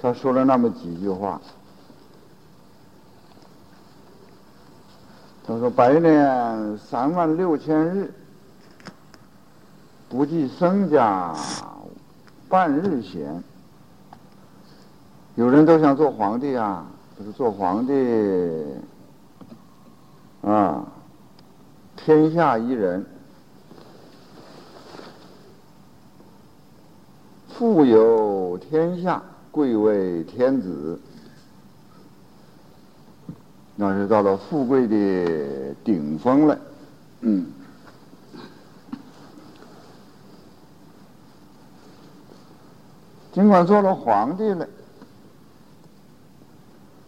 他说了那么几句话。他说：“百年三万六千日，不计僧家半日闲。有人都想做皇帝啊，就是做皇帝啊，天下一人，富有天下，贵为天子。”那是到了富贵的顶峰了，嗯。尽管做了皇帝了，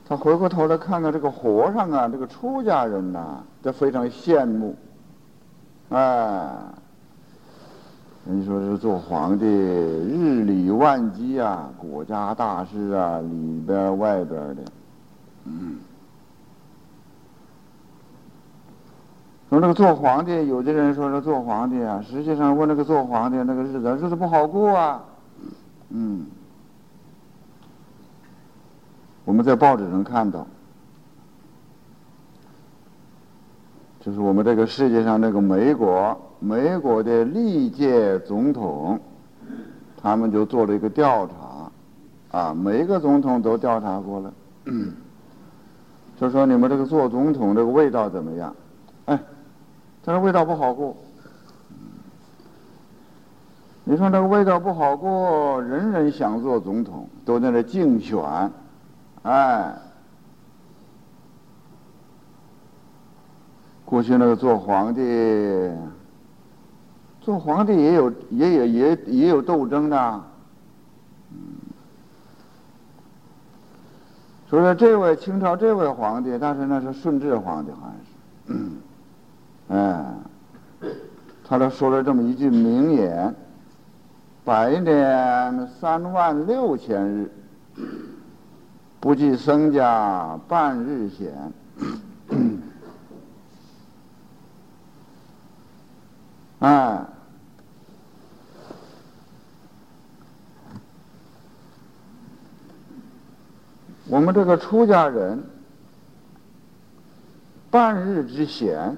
他回过头来看看这个和尚啊，这个出家人呐，都非常羡慕，哎。人说是做皇帝，日理万机啊，国家大事啊，里边外边的，嗯。说那个做皇帝，有的人说是做皇帝啊，实际上问那个做皇帝那个日子日子不好过啊，嗯，我们在报纸上看到，就是我们这个世界上那个美国美国的历届总统，他们就做了一个调查，啊，每一个总统都调查过了，就说你们这个做总统这个味道怎么样？哎。他说味道不好过，你说这个味道不好过，人人想做总统，都在那竞选，哎，过去那个做皇帝，皇帝也有也有也也有斗争的，所以说这位清朝这位皇帝，但是那是顺治皇帝，好像是。哎，他都说了这么一句名言：“百年三万六千日，不计僧家半日闲。”哎，我们这个出家人，半日之闲。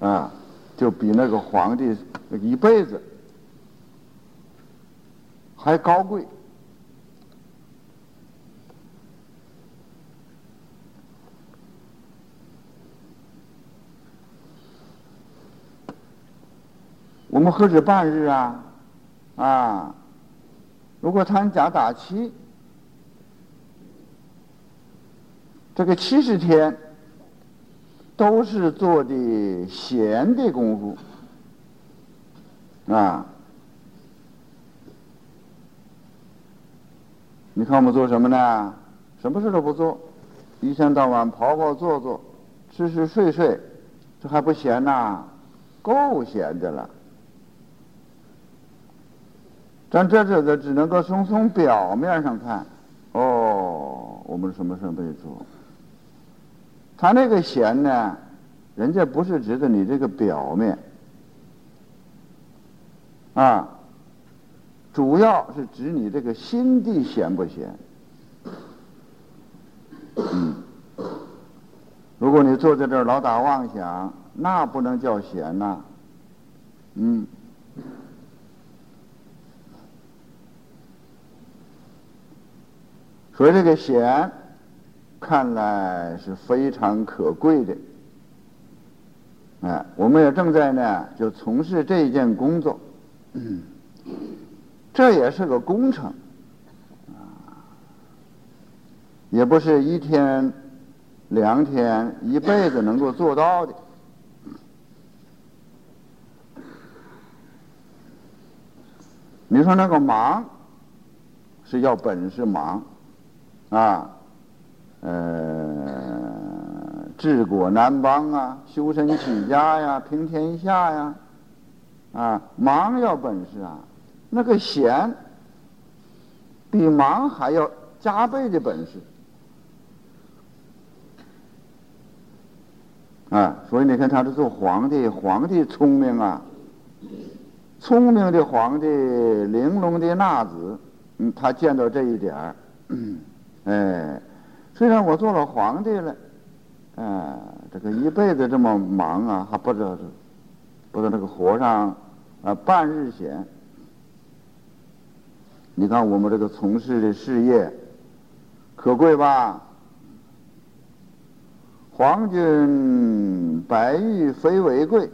啊，就比那个皇帝一辈子还高贵。我们何止半日啊？啊，如果他讲打七，这个七十天。都是做的闲的功夫啊！你看我们做什么呢？什么事都不做，一天到晚跑跑坐坐，吃吃睡睡，这还不闲呐？够闲的了。咱这这这只能够从从表面上看，哦，我们什么事没做。他那个闲呢，人家不是指的你这个表面，啊，主要是指你这个心地闲不闲。嗯，如果你坐在这儿老打妄想，那不能叫闲呐。嗯，所以这个闲。看来是非常可贵的，哎，我们也正在呢，就从事这一件工作，这也是个工程，也不是一天、两天、一辈子能够做到的。你说那个忙，是要本事忙，啊。呃，治国难邦啊，修身齐家呀，平天下呀，啊，忙要本事啊，那个闲比忙还要加倍的本事啊！所以你看，他是做皇帝，皇帝聪明啊，聪明的皇帝，玲珑的纳子，嗯，他见到这一点儿，哎，虽然我做了皇帝了，哎，这个一辈子这么忙啊，还不知道，不知道这个和尚啊半日闲。你看我们这个从事的事业可贵吧？皇军白玉非为贵，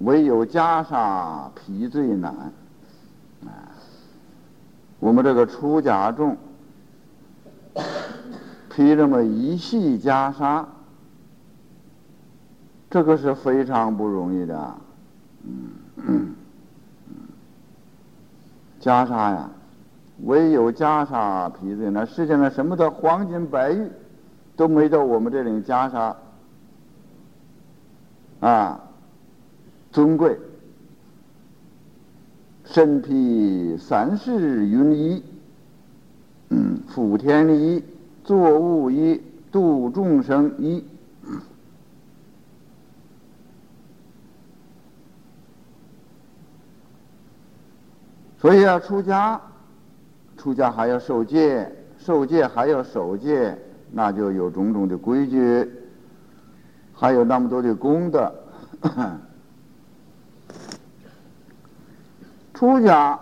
唯有袈裟皮最难。啊，我们这个出家众披这么一系袈裟，这个是非常不容易的。袈裟呀，唯有袈裟皮最难。世界上什么的黄金白玉。都没到我们这领袈裟啊尊贵，身披三世云衣，嗯，福天衣、作物一、度众生一，所以要出家，出家还要受戒，受戒还要守戒。那就有种种的规矩，还有那么多的功德。出家，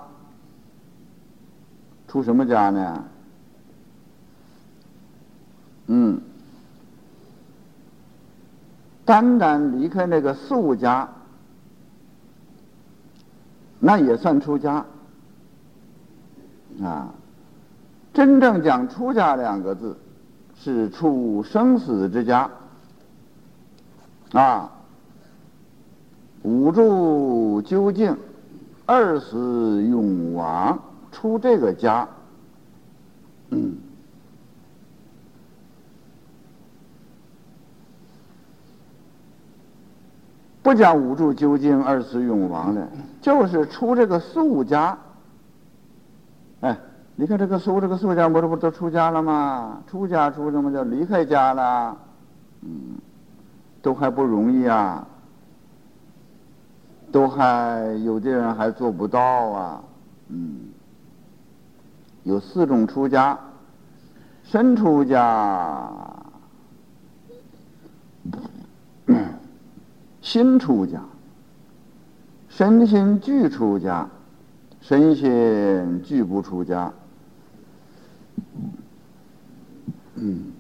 出什么家呢？嗯，单单离开那个俗家，那也算出家啊。真正讲出家两个字。是出生死之家，啊，五住究竟，二死永亡，出这个家，嗯，不讲五住究竟，二死永亡的，就是出这个俗家，哎。你看这个苏这个苏家，不是不都出家了吗？出家出什么叫离开家了？嗯，都还不容易啊，都还有的人还做不到啊。嗯，有四种出家：身出家、心出家、身心俱出家、身心俱不出家。嗯，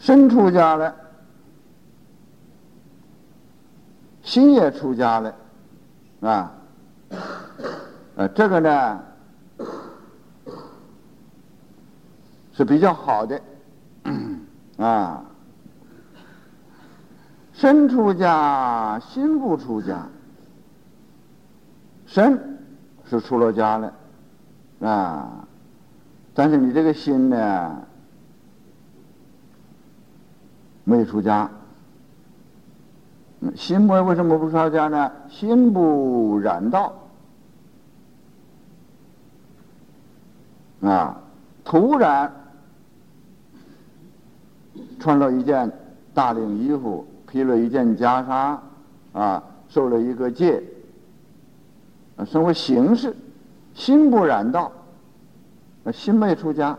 身出家了，心也出家了，啊，呃，这个呢是比较好的，啊，身出家，心不出家，身。是出了家了，啊！但是你这个心呢，没出家。心为为什么不出家呢？心不染道，啊！突然穿了一件大领衣服，披了一件袈裟，啊，受了一个戒。啊，生活形式，心不染道，啊，心没出家。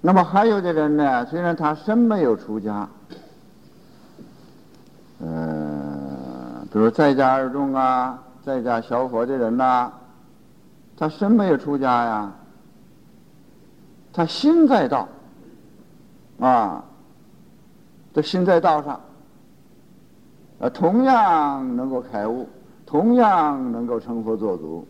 那么还有的人呢，虽然他身没有出家，呃，比如在家二众啊，在家小佛的人呐，他身没有出家呀，他心在道，啊，这心在道上。呃，同样能够开悟，同样能够成佛做主。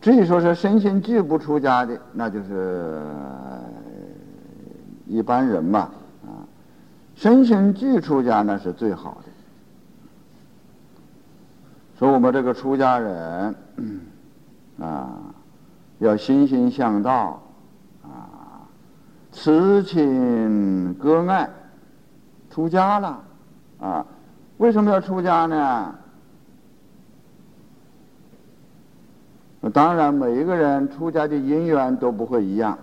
至于说是身心俱不出家的，那就是一般人嘛，啊，身心俱出家那是最好的。说我们这个出家人，啊，要心心向道。啊慈亲割爱，出家了，啊，为什么要出家呢？当然，每一个人出家的因缘都不会一样，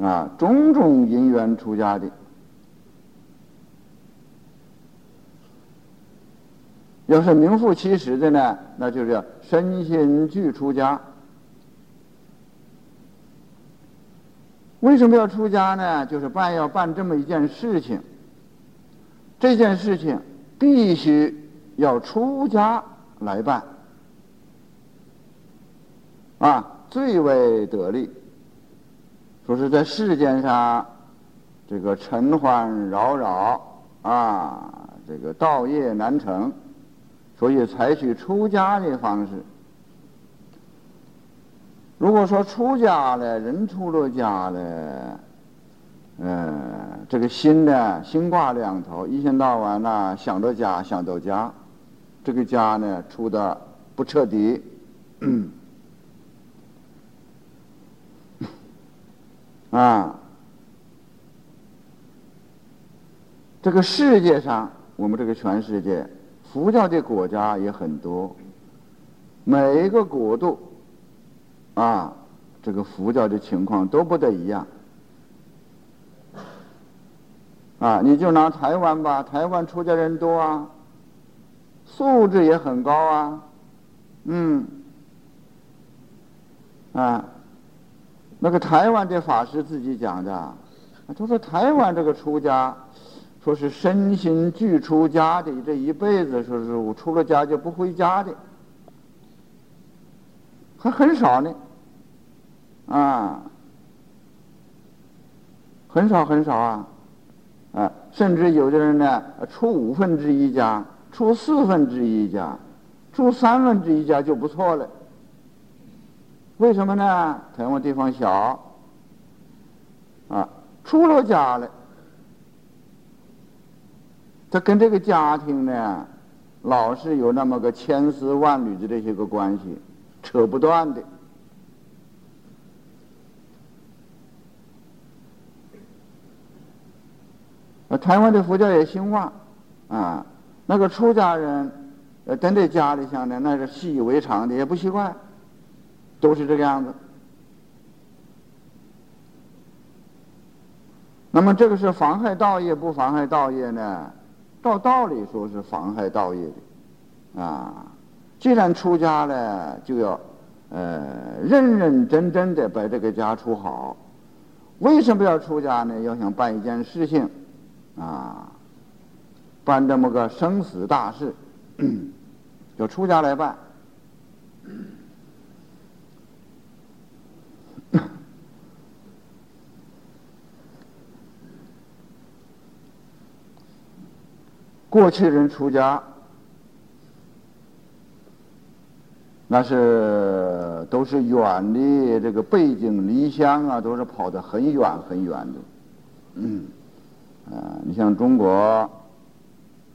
啊，种种因缘出家的。要是名副其实的呢，那就是身心俱出家。为什么要出家呢？就是办要办这么一件事情。这件事情必须要出家来办，啊，最为得力。说是在世间上，这个尘寰扰扰啊，这个道业难成。所以采取出家的方式。如果说出家了，人出了家了，嗯，这个心呢，心挂两头，一天到晚呢想着家，想到家，这个家呢出的不彻底，啊，这个世界上，我们这个全世界。佛教的国家也很多，每一个国度，啊，这个佛教的情况都不得一样。啊，你就拿台湾吧，台湾出家人多啊，素质也很高啊，嗯，啊，那个台湾的法师自己讲的，他说台湾这个出家。说是身心俱出家的，这一辈子说是我出了家就不回家的，还很少呢，啊，很少很少啊，啊，甚至有的人呢，出五分之一家，出四分之一家，出三分之一家就不错了。为什么呢？台湾地方小，啊，出了家了。他跟这个家庭呢，老是有那么个千丝万缕的这些个关系，扯不断的。台湾的佛教也兴旺，啊，那个出家人，呃，等在家里想呢，那是习以为常的，也不习惯，都是这个样子。那么这个是妨害道业不妨害道业呢？照道理说是妨害道业的，啊，既然出家了，就要呃认认真真的把这个家处好。为什么要出家呢？要想办一件事情，啊，办这么个生死大事，就出家来办。过去人出家，那是都是远离，这个背井离乡啊，都是跑得很远很远的。嗯，啊，你像中国，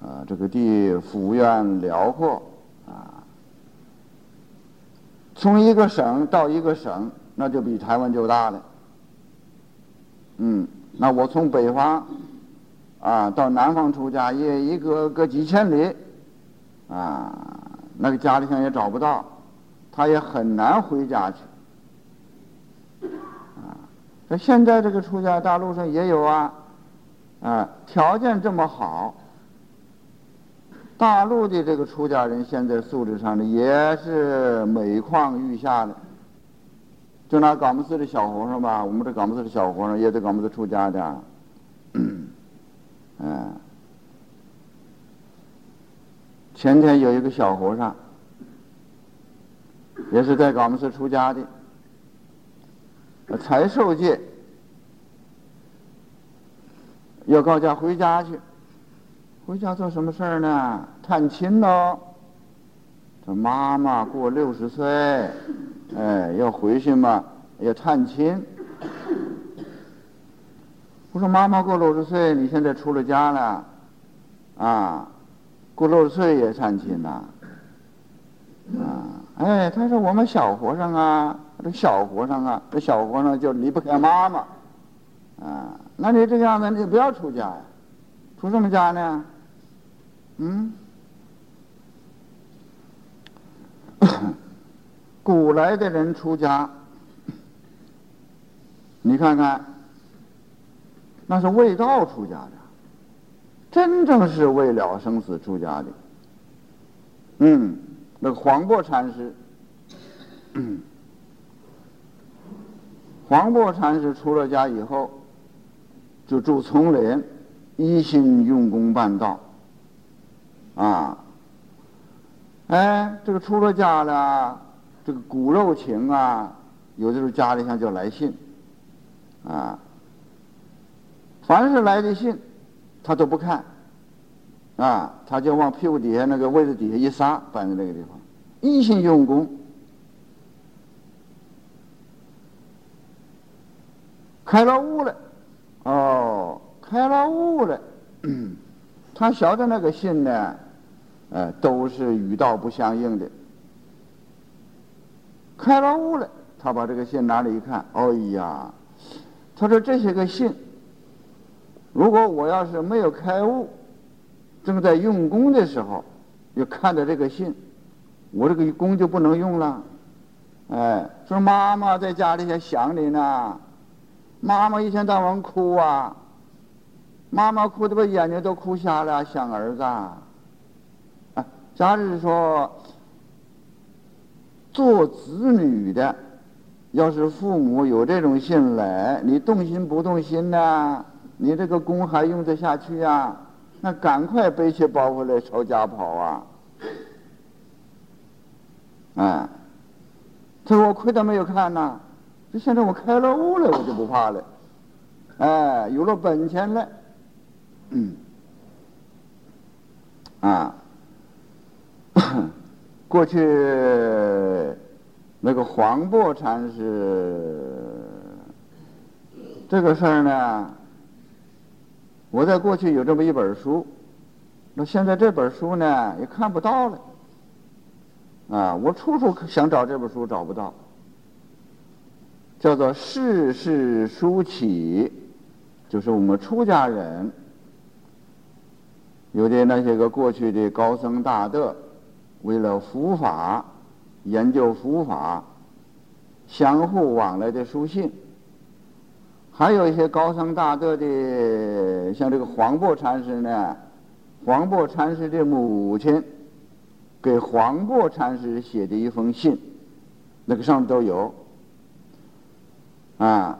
啊，这个地幅员辽阔啊，从一个省到一个省，那就比台湾就大了。嗯，那我从北方。啊，到南方出家也一个个几千里，啊，那个家里上也找不到，他也很难回家去。啊，那现在这个出家大陆上也有啊，啊，条件这么好，大陆的这个出家人现在素质上呢也是每况愈下的。就拿高木寺的小和尚吧，我们这高木寺的小和尚也在高木寺出家的。嗯前天有一个小和尚，也是在高门寺出家的，才受戒，要告假回家去，回家做什么事儿呢？探亲喽。这妈妈过六十岁，哎，要回去嘛，要探亲。我说妈妈过六十岁，你现在出了家了，啊，过六十岁也探亲呐，啊，哎，他说我们小和尚啊，这小和尚啊，这小和尚就离不开妈妈，啊，那你这样子你不要出家呀，出什么家呢？嗯，古来的人出家，你看看。那是为道出家的，真正是为了生死出家的。嗯，那个黄檗禅师，黄檗禅师出了家以后，就住丛林，一心用功办道。啊，哎，这个出了家了，这个骨肉情啊，有的时候家里向就来信，啊，凡是来的信，他都不看，啊，他就往屁股底下那个位置底下一撒，摆在那个地方，一心用功，开了悟了，哦，开了悟了，他晓得那个信呢。呃，都是与道不相应的。开了悟了，他把这个信拿来一看，哎呀，他说这些个信，如果我要是没有开悟，正在用功的时候，又看到这个信，我这个功就不能用了。哎，说妈妈在家里想你呢，妈妈一天到晚哭啊，妈妈哭的把眼睛都哭瞎了，想儿子啊。假如说，做子女的，要是父母有这种信来，你动心不动心呢？你这个功还用得下去啊？那赶快背起包袱来朝家跑啊！哎，这我亏他没有看呐，就现在我开了悟了，我就不怕了。哎，有了本钱了，嗯，啊。过去那个黄檗禅师这个事儿呢，我在过去有这么一本书，那现在这本书呢也看不到了，啊，我处处想找这本书找不到，叫做《世事书起》，就是我们出家人有的那些个过去的高僧大德。为了佛法，研究佛法，相互往来的书信，还有一些高僧大德的，像这个黄檗禅师呢，黄檗禅师的母亲给黄檗禅师写的一封信，那个上面都有，啊，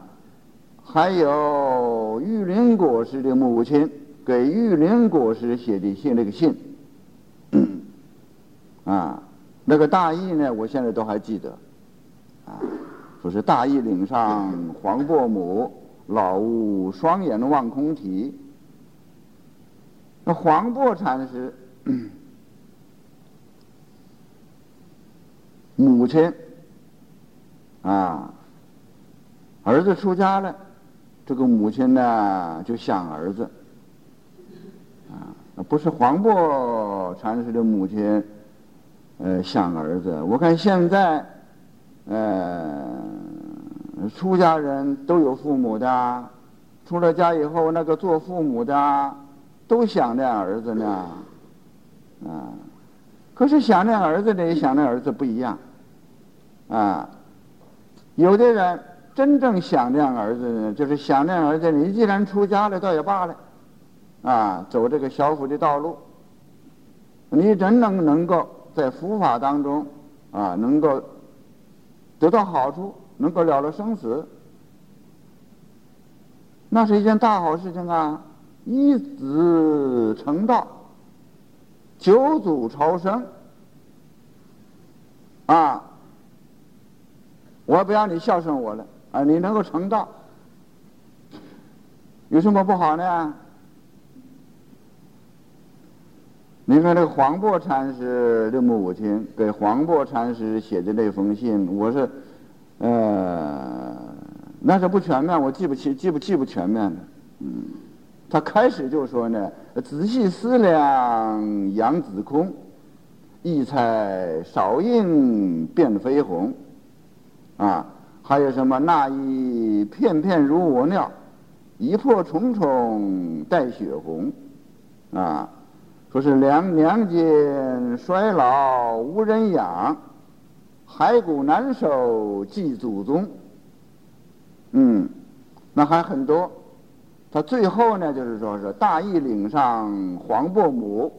还有玉林果师的母亲给玉林果师写的信，那个信。啊，那个大义呢？我现在都还记得，啊，说是大义岭上黄伯母老吾双眼望空啼。那黄檗禅师母亲啊，儿子出家了，这个母亲呢就想儿子，啊，不是黄檗禅师的母亲。呃，想儿子，我看现在，呃，出家人都有父母的，出了家以后，那个做父母的都想念儿子呢，啊，可是想念儿子的想念儿子不一样，啊，有的人真正想念儿子呢，就是想念儿子，你既然出家了，倒也罢了，啊，走这个小福的道路，你真能能够。在佛法当中，啊，能够得到好处，能够了了生死，那是一件大好事情啊！一子成道，九祖超生，啊，我不让你孝顺我了，啊，你能够成道，有什么不好呢？你看那个黄檗禅师的母亲给黄檗禅师写的那封信，我是，呃，那是不全面，我记不起，记不记不全面的。嗯，他开始就说呢，仔细思量杨子空，异彩少映变飞鸿，啊，还有什么那一片片如我尿，一破重重带血红，啊。说是两娘间衰老无人养，骸骨难守祭祖宗。嗯，那还很多。他最后呢，就是说是大义岭上黄伯母，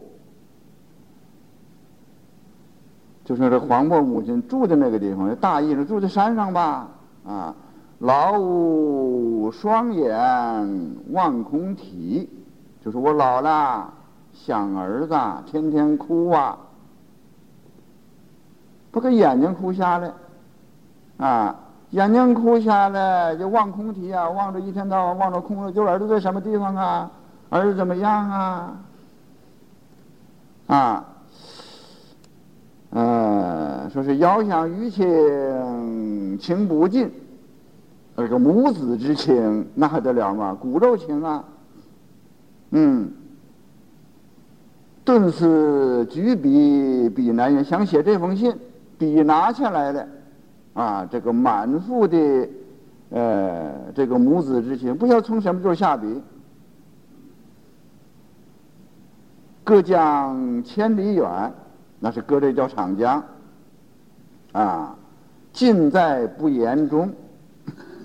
就是这黄伯母亲住的那个地方，大义是住在山上吧？啊，老吾双眼望空啼，就是我老了想儿子，天天哭啊，不给眼睛哭瞎了，啊。眼睛哭瞎了，就望空啼啊，望着一天到晚望着空了，就儿子在什么地方啊？儿子怎么样啊？啊，呃，说是遥想余情情不尽，这个母子之情那还得了吗？骨肉情啊，嗯，顿时举笔笔难言，想写这封信，笔拿下来了。啊，这个满腹的，呃，这个母子之情，不晓得从什么时候下笔。隔江千里远，那是隔着一条长江，啊，尽在不言中。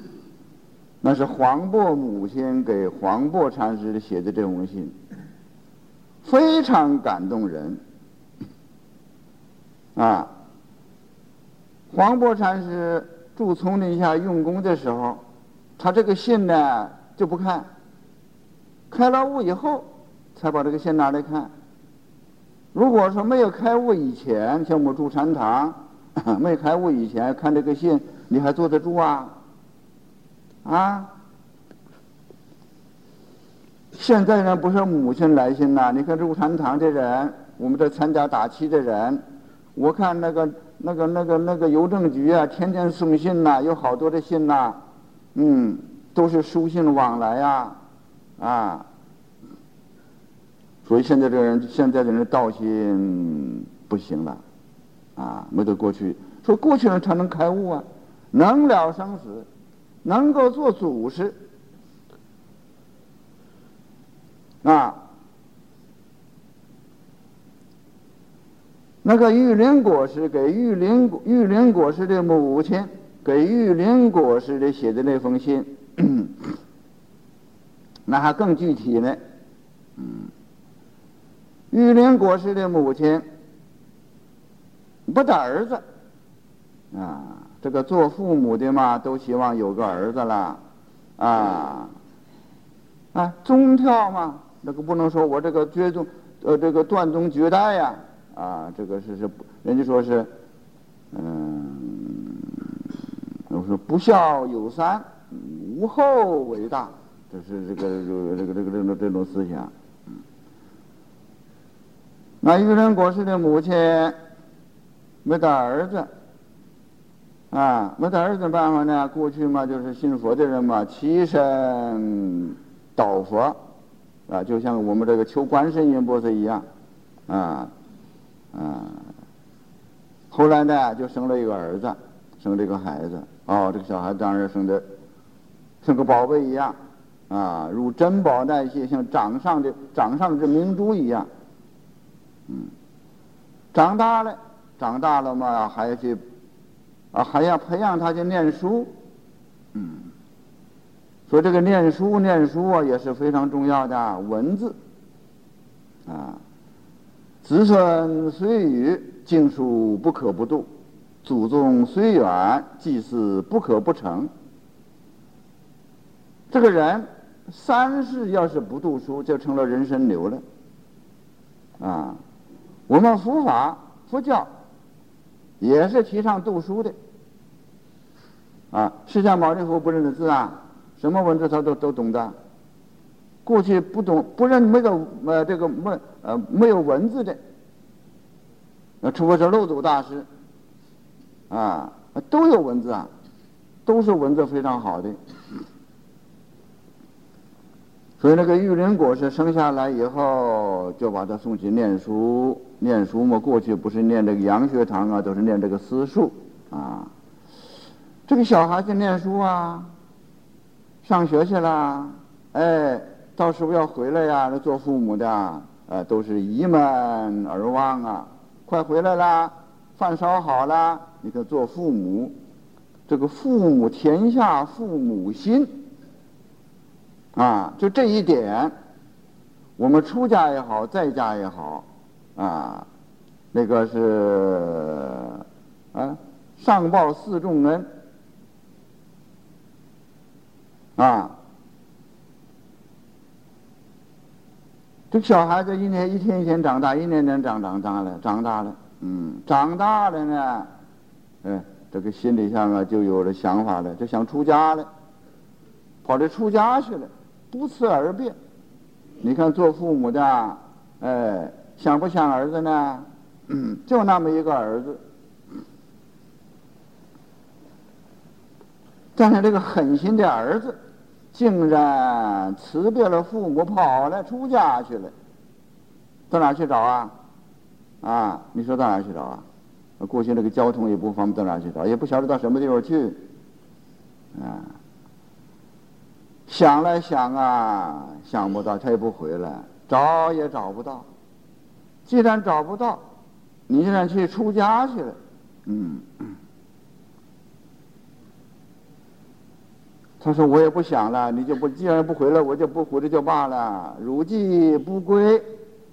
那是黄渤母亲给黄渤禅师写的这封信，非常感动人，啊。黄伯禅师住丛林下用功的时候，他这个信呢就不看，开了悟以后才把这个信拿来看。如果说没有开悟以前，像我们住禅堂，没开悟以前看这个信，你还坐得住啊？啊？现在呢不是母亲来信呐，你看入禅堂的人，我们这参加打七的人，我看那个。那个、那个、那个邮政局啊，天天送信呐，有好多的信呐，嗯，都是书信往来呀，啊，所以现在这个人，现在的人道心不行了，啊，没得过去。说过去人才能开悟啊，能了生死，能够做祖师，啊。那个玉林果实给玉林玉林果实的母亲给玉林果实的写的那封信，那还更具体呢。嗯，玉林果实的母亲不打儿子啊，这个做父母的嘛，都希望有个儿子啦，啊啊，宗跳嘛，那个不能说我这个绝宗呃这个断宗绝代呀。啊这个是是，人家说是，嗯，我说不孝有三，无后为大，这是这个这个这个这个这种这种思想。那玉林国师的母亲没得儿子，啊，没得儿子的办法呢？过去嘛，就是信佛的人嘛，起身祷佛，啊，就像我们这个求观世音菩萨一样，啊。嗯，后来呢，就生了一个儿子，生了一个孩子。哦，这个小孩当然生的像个宝贝一样，啊，如珍宝那些，像掌上的掌上这明珠一样。嗯，长大了，长大了嘛，还要去啊，还要培养他去念书。嗯，说这个念书，念书啊，也是非常重要的文字，啊。子孙虽愚，经书不可不读；祖宗虽远，祭祀不可不成。这个人三世要是不读书，就成了人生牛了。啊，我们佛法佛教也是提倡读书的。啊，释迦牟尼佛不认得字啊，什么文字他都都懂的。过去不懂不认没有呃这个没呃没有文字的，那除非是漏斗大师，啊都有文字啊，都是文字非常好的。所以那个玉林果是生下来以后就把他送去念书，念书嘛过去不是念这个洋学堂啊，都是念这个私塾啊。这个小孩子念书啊，上学去了，哎。到时候要回来呀！那做父母的，呃，都是倚门而望啊！快回来啦，饭烧好了。你可做父母，这个父母天下父母心啊，就这一点，我们出家也好，在家也好，啊，那个是啊，上报四重恩啊。这小孩子一年一天一天长大，一年年长长大了，长大了，嗯，长大了呢，嗯，这个心理上啊就有了想法了，就想出家了，跑着出家去了。不辞而别，你看做父母的，哎，想不想儿子呢？嗯，就那么一个儿子，但是这个狠心的儿子，竟然辞别了父母，跑了出家去了。到哪去找啊？啊，你说到哪去找啊？过去那个交通也不方便，到哪去找？也不晓得到什么地方去，啊。想来想啊，想不到他也不回来，找也找不到。既然找不到，你现在去出家去了，嗯。他说我也不想了，你就不既然不回来，我就不回来就罢了。如既不归，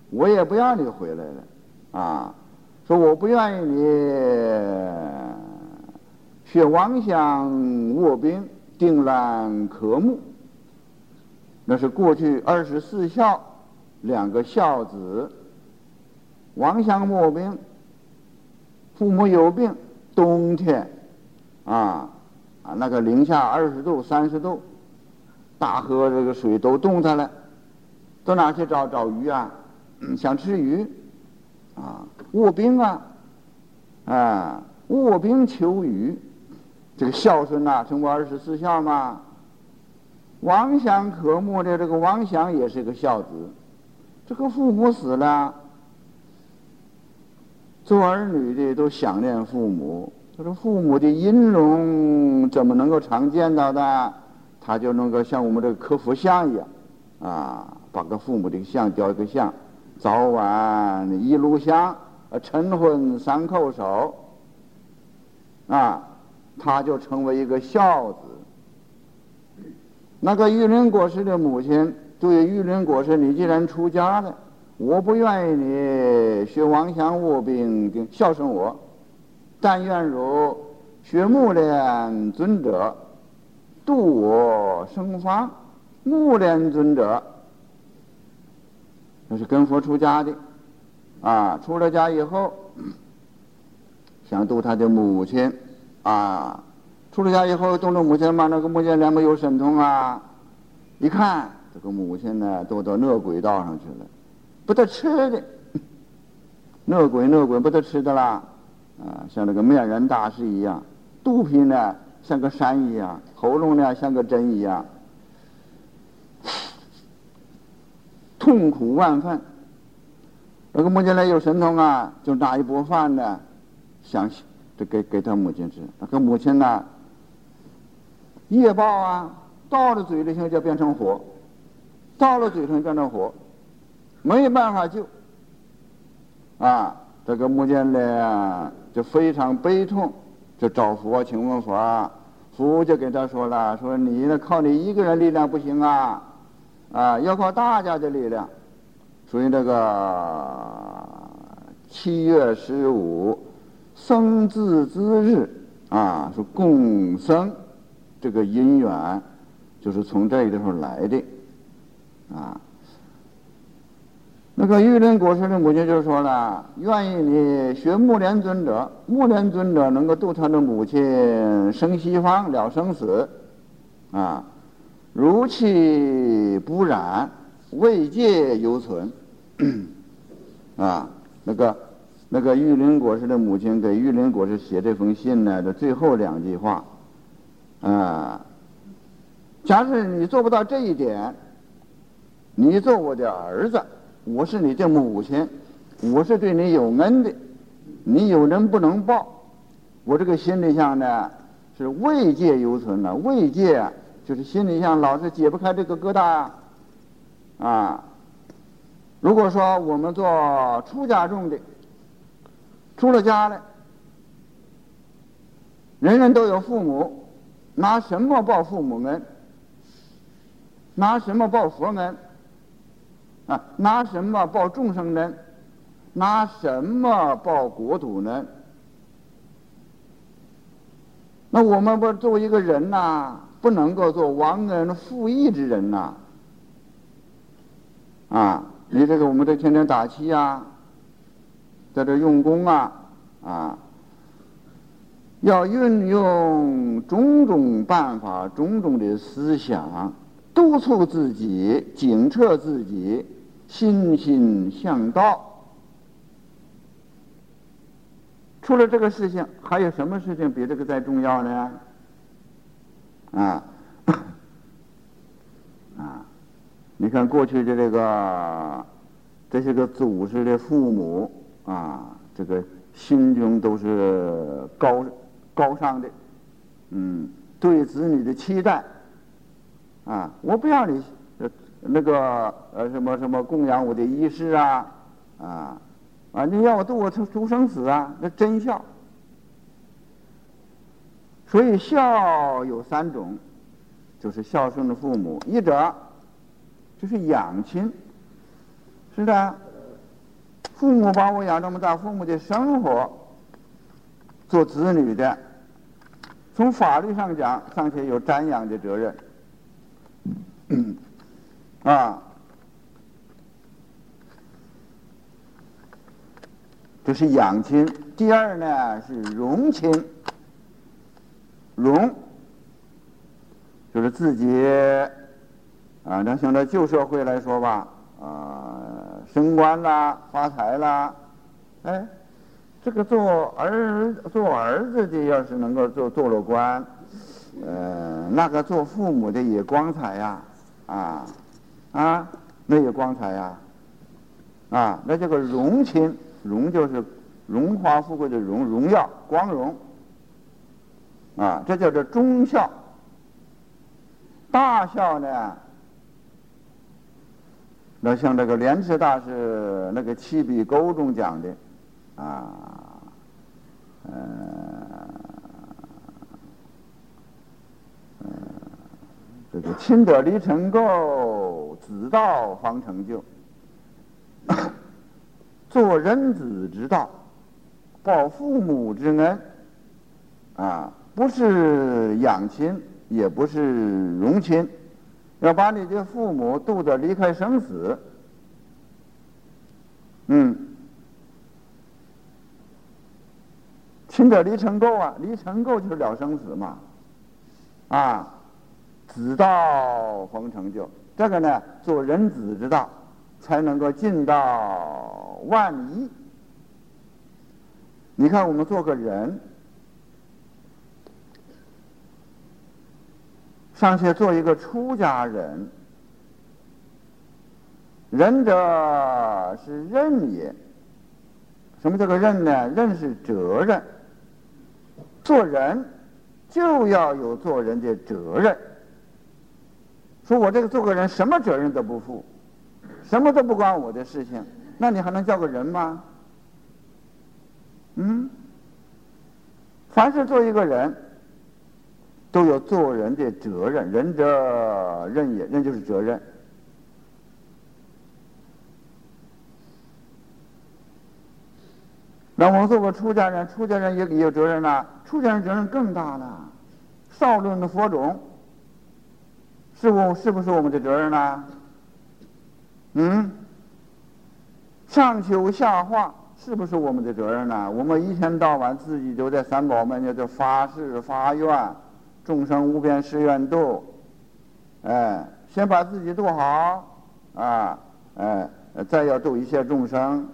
我也不让你回来了，啊，说我不愿意你学王相卧冰，定兰科目。那是过去二十四孝，两个孝子，王祥卧冰，父母有病，冬天，啊啊，那个零下二十度、三十度，大河这个水都冻上了，到哪去找找鱼啊？想吃鱼，啊，卧冰啊，啊，卧冰求鱼，这个孝顺呐，成为二十四孝嘛。王祥科目的这个王祥也是个孝子，这个父母死了，做儿女的都想念父母。他说父母的音容怎么能够常见到的？他就能够像我们这个刻佛像一样，啊，把个父母的像雕一个像，早晚一炉香，晨昏三叩首，啊，他就成为一个孝子。那个玉林国师的母亲对玉林国师，你既然出家了，我不愿意你学王祥卧冰孝顺我，但愿如学木莲尊者度我生方。木莲尊者，那是跟佛出家的，啊，出了家以后，想度他的母亲，啊。出了家以后，动了母亲嘛，那个母亲脸没有神通啊！一看这个母亲呢，都到恶鬼道上去了，不得吃的，恶鬼恶鬼不得吃的啦！啊，像那个面人大师一样，肚皮呢像个山一样，喉咙呢像个针一样，痛苦万分。那个母亲呢有神通啊，就拿一钵饭呢，想这给给他母亲吃。那个母亲呢？业报啊，到了嘴里就变成火，到了嘴上变成火，没有办法救。啊，这个木匠呢就非常悲痛，就找佛请问佛，佛就给他说了，说你呢靠你一个人力量不行啊，啊要靠大家的力量。所以这个七月十五生字之日啊，是共生。这个因缘就是从这个地方来的，啊，那个玉林国师的母亲就说了，愿意你学木莲尊者，木莲尊者能够度他的母亲生西方了生死，啊，如其不染，未戒犹存，啊，那个那个玉林国师的母亲给玉林国师写这封信呢的最后两句话。啊，假使你做不到这一点，你做我的儿子，我是你的母亲，我是对你有恩的，你有恩不能报，我这个心里上呢是未戒犹存的，未戒就是心里上老是解不开这个疙瘩啊。啊，如果说我们做出家众的，出了家了，人人都有父母。拿什么报父母恩？拿什么报佛恩？啊，拿什么报众生呢？拿什么报国土呢？那我们不作为一个人呐，不能够做忘恩负义之人呐。啊，你这个我们得天天打气呀，在这用功啊，啊，要运用种种办法、种种的思想，督促自己、警策自己，心心向道。除了这个事情，还有什么事情比这个再重要呢？啊，啊，你看过去的这个这些个祖师的父母啊，这个心中都是高高尚的，嗯，对子女的期待啊，我不要你那个呃什么什么供养我的衣食啊啊。啊！你要我度我出出生死啊？那真孝。所以孝有三种，就是孝顺的父母。一者就是养亲，是的，父母把我养这么大，父母的生活，做子女的，从法律上讲尚且有瞻仰的责任，嗯啊。这是养亲，第二呢是荣亲。荣就是自己啊，那像在旧社会来说吧，啊，升官啦，发财啦，哎，这个做儿做儿子的要是能够做做了官，呃，那个做父母的也光彩呀，啊，啊那也光彩呀，啊，那叫个荣亲。荣就是荣华富贵的荣，荣耀、光荣啊，这叫做忠孝。大孝呢，那像这个莲池大师那个七笔勾中讲的啊，呃，这个亲得离尘垢，子道方成就。做人子之道，报父母之恩，啊，不是养亲，也不是荣亲，要把你的父母渡得离开生死，嗯，亲者离尘垢啊，离尘垢就是了生死嘛，啊，子道方成就，这个呢，做人子之道，才能够尽到。万一，你看我们做个人，尚且做一个出家人，仁者是任也。什么叫做任呢？任是责任。做人就要有做人的责任。说我这个做个人，什么责任都不负，什么都不关我的事情。那你还能叫个人吗？嗯，凡是做一个人，都有做人的责任。仁者任也，任就是责任。那我们做个出家人，出家人也也有责任呐。出家人责任更大了。少论的佛种，是不？是不是我们的责任呢？嗯。上求下化是不是我们的责任呢？我们一天到晚自己就在三宝面前就发誓发愿，众生无边誓愿度，哎，先把自己度好啊，哎，再要度一切众生，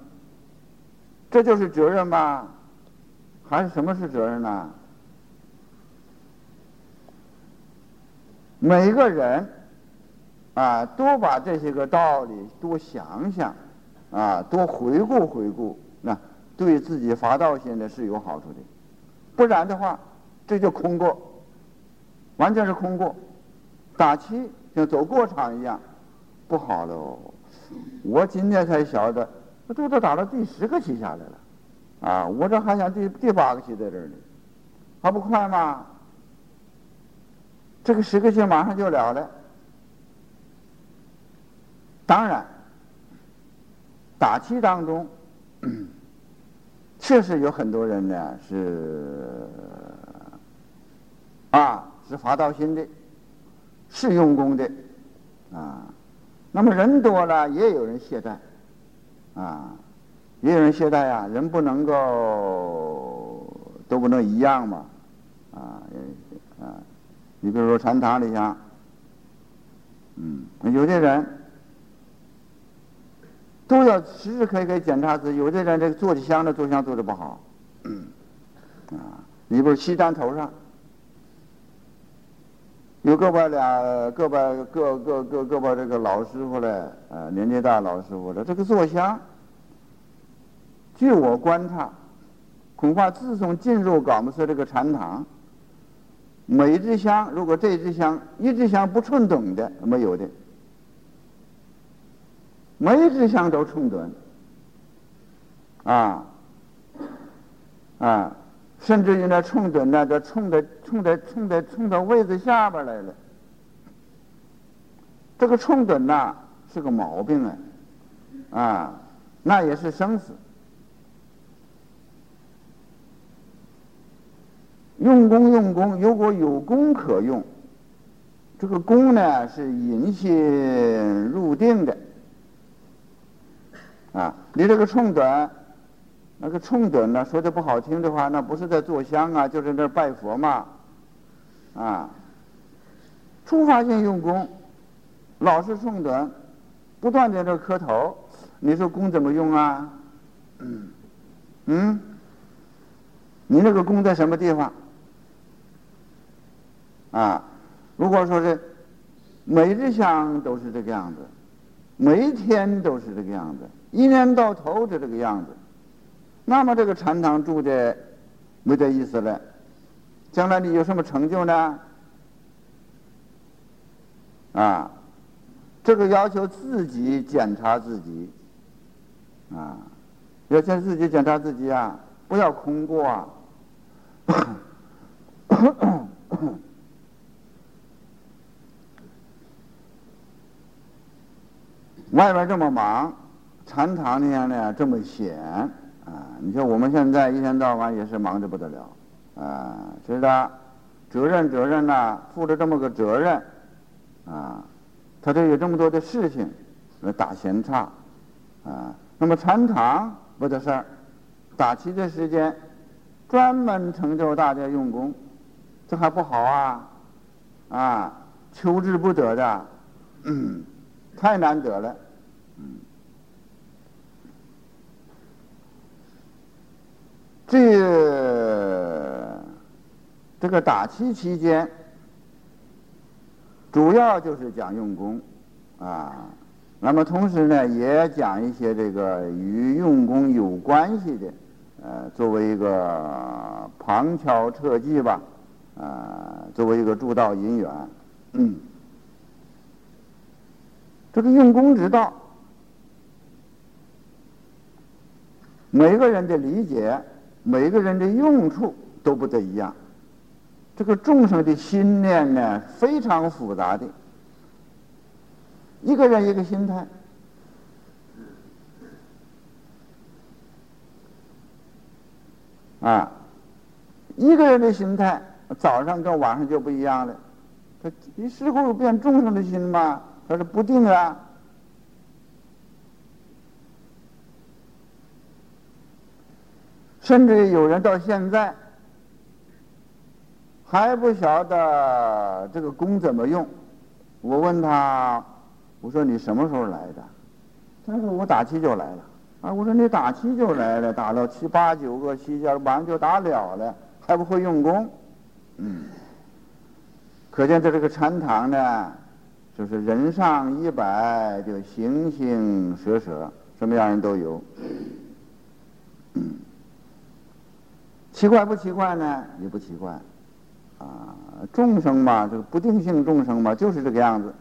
这就是责任吧？还是什么是责任呢？每个人啊，多把这些个道理多想想。啊，多回顾回顾，那对自己发道心的是有好处的。不然的话，这就空过，完全是空过，打气像走过场一样，不好喽。我今天才晓得，我都都打到第十个棋下来了，啊，我这还想第第八个棋在这儿呢，还不快吗？这个十个气马上就了了，当然，打气当中，确实有很多人呢是啊，是发道心的，是用功的啊。那么人多了，也有人懈怠啊，也有人懈怠啊。人不能够都不能一样嘛啊！你比如说禅堂里呀，嗯，有的人都要时时刻刻检查自己，有的人这个坐香的坐香做的不好，嗯啊，你不是西单头上。有个把俩个把个个个个把这个老师傅嘞，呃，年纪大老师傅了，这个坐香，据我观察，恐怕自从进入搞木寺这个禅堂，每一只香如果这一只香一只香不冲等的没有的，每一只香都冲等，啊，啊。甚至于那冲着那个冲着冲着冲着冲到位子下边来了，这个冲盹呐是个毛病啊，啊，那也是生死。用功用功，如果有功可用，这个功呢是引心入定的，啊，你这个冲短。那个冲短呢，说的不好听的话，那不是在做香啊，就是在那拜佛嘛，啊，初发性用功，老是冲短，不断在这磕头，你说功怎么用啊？嗯，你那个功在什么地方？啊，如果说是每日香都是这个样子，每一天都是这个样子，一年到头就这个样子。那么这个禅堂住的没这意思了，将来你有什么成就呢？啊，这个要求自己检查自己，啊，要先自己检查自己啊，不要空过啊。外边这么忙，禅堂那样呢这么闲。啊，你说我们现在一天到晚也是忙得不得了，啊，是的，责任责任呐，负着这么个责任，啊，他这有这么多的事情来打闲岔，啊，那么禅堂不得事儿，打七的时间，专门成就大家用功，这还不好啊，啊，求之不得的，嗯，太难得了，嗯。这这个打七期间，主要就是讲用功啊。那么同时呢，也讲一些这个与用功有关系的，呃，作为一个旁敲侧击吧，呃，作为一个助道因缘。嗯，这个用功之道，每个人的理解。每个人的用处都不得一样，这个众生的心念呢非常复杂的，一个人一个心态，啊，一个人的心态早上跟晚上就不一样了，他一时会变众生的心嘛，他是不定啊。甚至有人到现在还不晓得这个功怎么用。我问他，我说你什么时候来的？他说我打七就来了。啊，我说你打七就来了，打了七八九个七家，马上就打了了，还不会用功？嗯，可见在这个禅堂呢，就是人上一百，就形形色色，什么样人都有。奇怪不奇怪呢？也不奇怪，啊，众生嘛，这个不定性众生嘛，就是这个样子。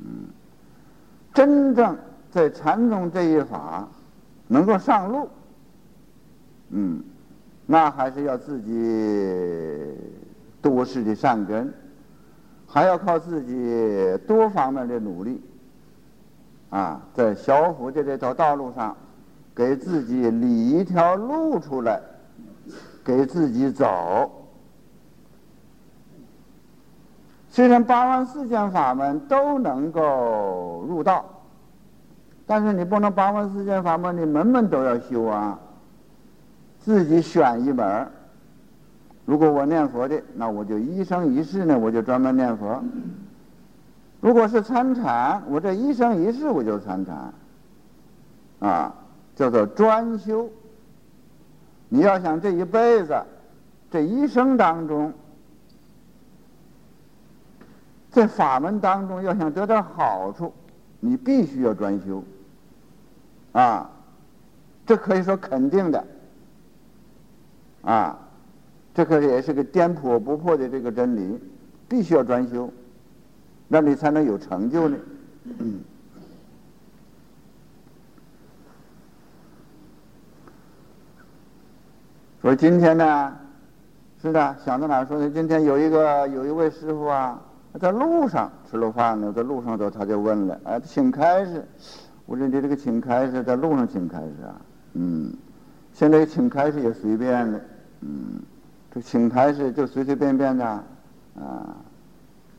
嗯，真正在禅宗这一法能够上路，嗯，那还是要自己多世的善根，还要靠自己多方面的努力，啊，在小福的这条道路上，给自己理一条路出来，给自己走。虽然八万四千法门都能够入道，但是你不能八万四千法门你门门都要修啊。自己选一门如果我念佛的，那我就一生一世呢，我就专门念佛。如果是参禅，我这一生一世我就参禅，啊，叫做专修。你要想这一辈子，这一生当中，在法门当中要想得到好处，你必须要专修，啊，这可以说肯定的，啊，这可也是个颠扑不破的这个真理，必须要专修。那你才能有成就呢嗯。说今天呢，是的，想到哪说呢？今天有一个有一位师傅啊，在路上吃了饭呢，在路上走他就问了：“哎，请开示。”我说：“你这个请开示，在路上请开示啊？”嗯，现在请开示也随便了，嗯，这请开示就随随便便的，啊，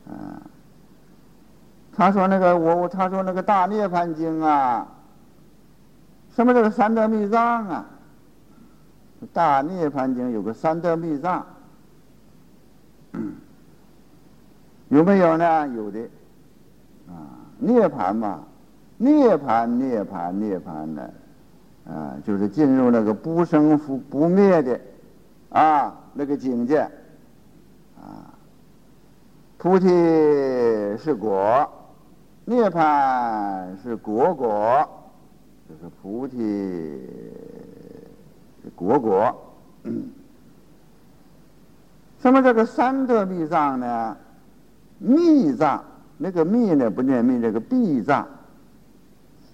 啊。他说：“那个我我，他说那个大涅槃经啊，什么这个三德密藏啊？大涅槃经有个三德密藏，有没有呢？有的，啊，涅槃嘛，涅槃，涅槃，涅槃呢，啊，就是进入那个不生不不灭的，啊，那个境界，啊，菩提是果。”涅槃是果果，就是菩提果果。什么叫做三德密藏呢？密藏，那个密呢不念密，这个闭藏，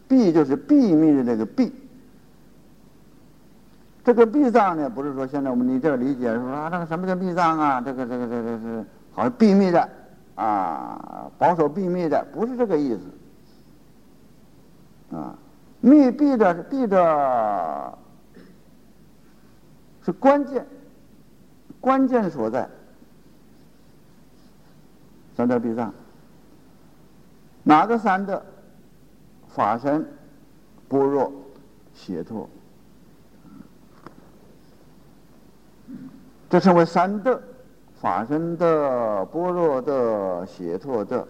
闭就是闭密的那个闭。这个闭藏呢，不是说现在我们你这理解说啊，那个什么叫密藏啊？这个这个这个是好像闭密的。啊，保守秘密的不是这个意思。啊，密闭的闭的是关键，关键所在。三德必藏，哪个三德？法身、般若、解脱，这称为三德。法身的、般若的、解脱的，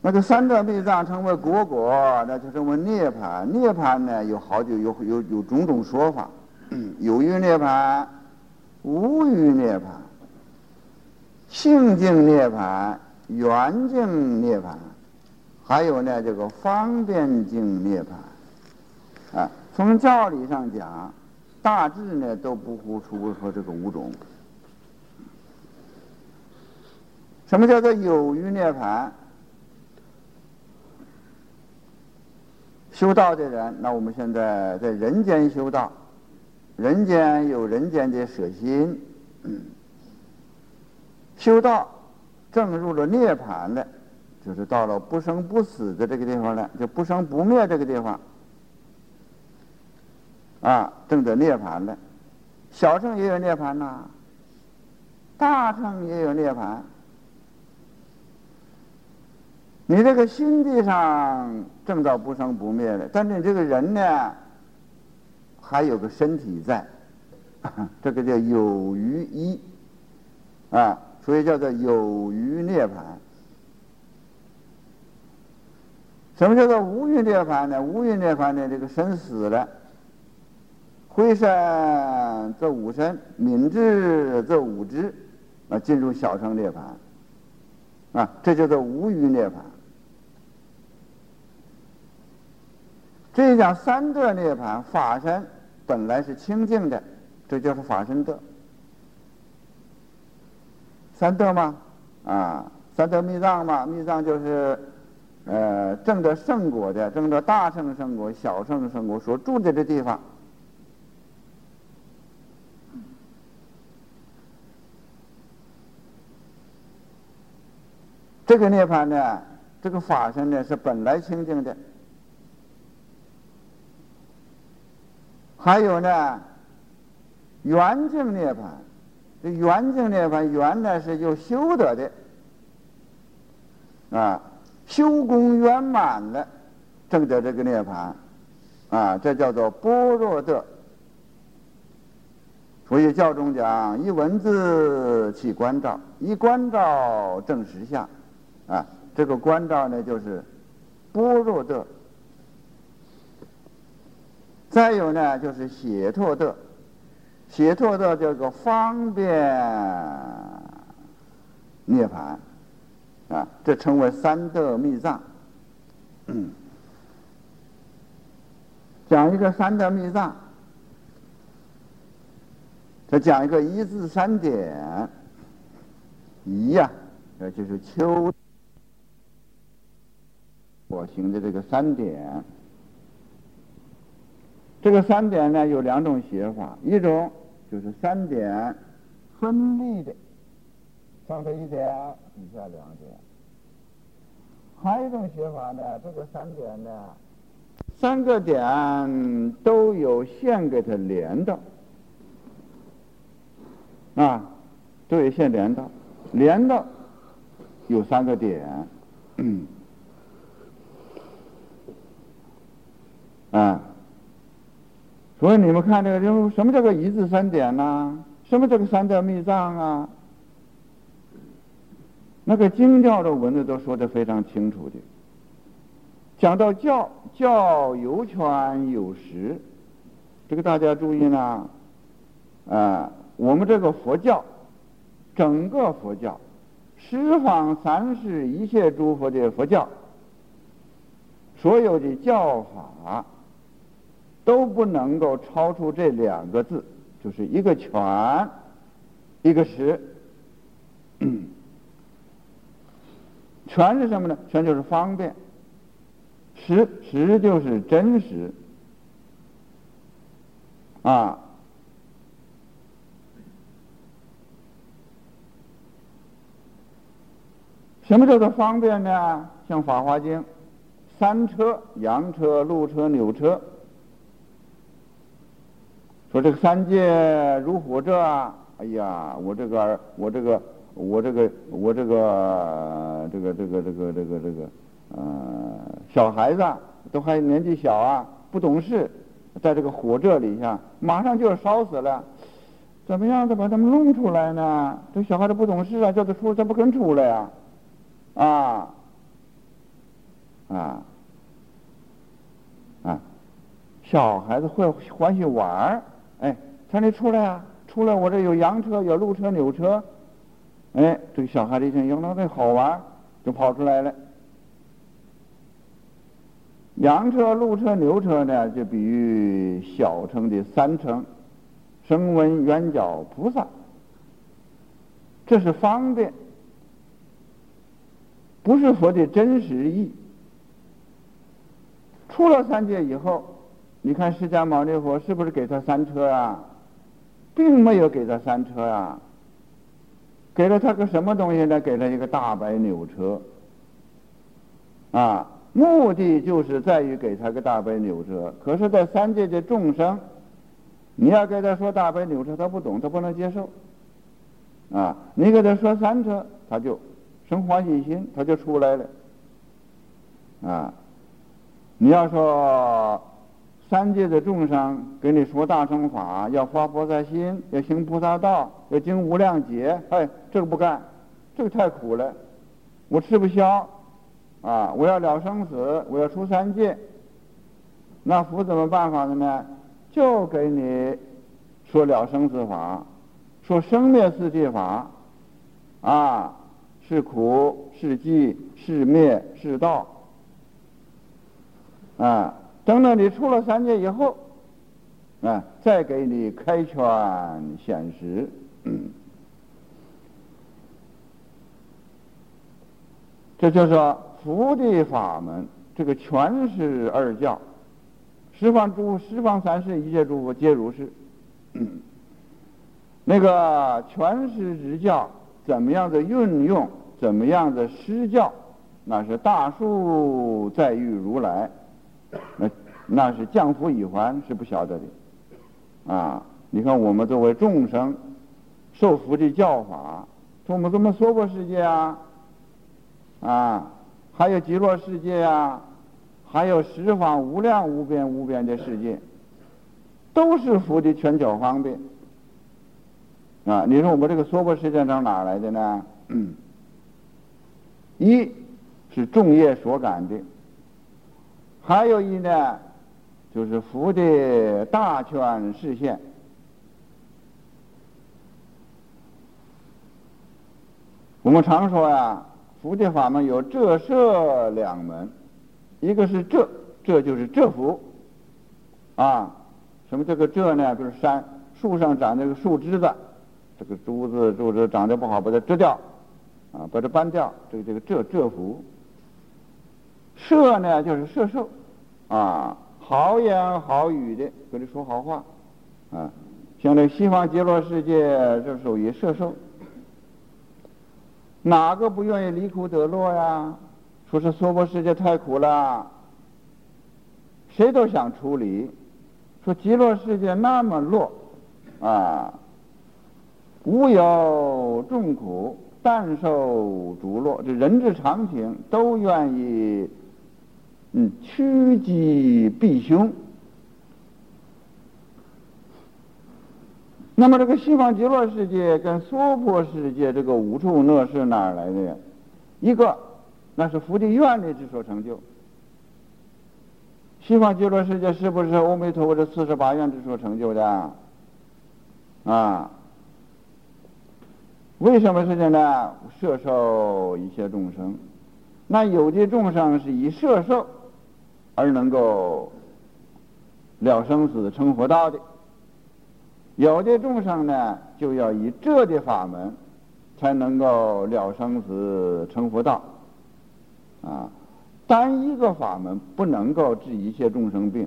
那个三德密藏称为果果，那就称为涅槃。涅槃呢，有好久有有有种种说法，有余涅槃、无余涅槃、性净涅槃、圆净涅槃，还有呢这个方便净涅槃。啊，从教理上讲，大致呢都不忽出说这个五种。什么叫做有余涅槃？修道的人，那我们现在在人间修道，人间有人间的舍心，修道正入了涅槃了，就是到了不生不死的这个地方了，就不生不灭这个地方，啊，正在涅槃了。小乘也有涅槃呐，大乘也有涅槃。你这个心地上正到不生不灭的，但是你这个人呢，还有个身体在，这个叫有余一，啊，所以叫做有余涅槃。什么叫做无余涅槃呢？无余涅槃呢，这个身死了，灰身则五身，敏智则五智，啊，进入小乘涅槃，啊，这叫做无余涅槃。这讲三德涅槃，法身本来是清净的，这就是法身德。三德吗？啊，三德密藏嘛，密藏就是，呃，证得圣果的，证得大圣圣果、小圣圣果所住的这地方。这个涅槃呢，这个法身呢是本来清净的。还有呢，圆净涅槃，这圆净涅槃，圆呢是有修得的，啊，修功圆满了，证得这个涅槃，啊，这叫做般若的。所以教中讲，一文字起观照，一观照正实相，啊，这个观照呢就是般若的。再有呢，就是解脱的，解脱的这个方便涅槃，啊，这称为三德密藏。讲一个三德密藏，再讲一个一字三点，一呀，呃，就是秋我行的这个三点。这个三点呢有两种写法，一种就是三点分立的，上头一点，底下两点；还有一种写法呢，这个三点呢，三个点都有线给它连到，啊，都有线连到，连到有三个点，啊。所以你们看这个，就什么叫做一字三点呢？什么叫做三德密藏啊？那个经教的文字都说得非常清楚的。讲到教，教有权有实，这个大家注意呢。啊，我们这个佛教，整个佛教，十方三世一切诸佛的佛教，所有的教法。都不能够超出这两个字，就是一个全，一个实。全是什么呢？全就是方便，实实就是真实。啊，什么叫做方便呢？像《法华经》，三车：羊车、鹿车、牛车。说这个三界如火这啊！哎呀，我这个我这个我这个我这个这个这个这个这个这个呃小孩子都还年纪小啊，不懂事，在这个火这里下，马上就要烧死了，怎么样的把他们弄出来呢？这小孩子不懂事啊，叫他出来，他不肯出来呀，啊啊啊！小孩子会欢喜玩儿。哎，他你出来啊！出来，我这有羊车，有鹿车、牛车。哎，这个小孩子一听，哟，那这好玩，就跑出来了。羊车、鹿车、牛车呢，就比喻小乘的三乘，声闻缘觉菩萨。这是方便，不是佛的真实意。出了三界以后。你看释迦牟尼佛是不是给他三车啊？并没有给他三车啊，给了他个什么东西呢？给了一个大白牛车，啊，目的就是在于给他个大白牛车。可是，在三界的众生，你要给他说大白牛车，他不懂，他不能接受，啊，你给他说三车，他就生欢喜心，他就出来了，啊，你要说。三界的众生给你说大乘法，要发菩萨心，要行菩萨道，要经无量劫。哎，这个不干，这个太苦了，我吃不消，啊，我要了生死，我要出三界。那佛怎么办法的呢？就给你说了生死法，说生灭四界法，啊，是苦是寂是灭是道，啊。等到你出了三界以后，啊，再给你开权显实，这就是佛的法门。这个全是二教，十方诸十方三世一切诸佛皆如是。那个全是之教，怎么样的运用，怎么样的施教，那是大树在遇如来，那那是降福已还，是不晓得的。啊，你看我们作为众生，受福的教法，说我们怎么娑婆世界啊？啊，还有极乐世界啊，还有十方无量无边无边的世界，都是福的全球方便。啊，你说我们这个娑婆世界从哪来的呢？一是众业所感的，还有一呢，就是福的大权视线。我们常说呀。福的法门有这舍两门，一个是这，这就是这福，啊，什么这个这呢？就是山树上长那个树枝子，这个竹子竹子长得不好，把它枝掉，啊，把它搬掉，这个这个这这福。舍呢就是摄受，啊，好言好语的跟你说好话，啊，像这西方极乐世界，这属于摄受。哪个不愿意离苦得乐呀？说是娑婆世界太苦了，谁都想出离。说极乐世界那么乐，啊，无有众苦，但受诸乐。这人之常情，都愿意，嗯，趋吉避凶。那么这个西方极乐世界跟娑婆世界这个无处乐是哪儿来的呀？一个那是福的愿力之所成就。西方极乐世界是不是阿弥陀佛这四十八愿之所成就的？啊？为什么是这呢？摄受一切众生，那有的众生是以摄受而能够了生死成佛道的。有的众生呢，就要以这的法门，才能够了生死成佛道。啊，单一个法门不能够治一切众生病，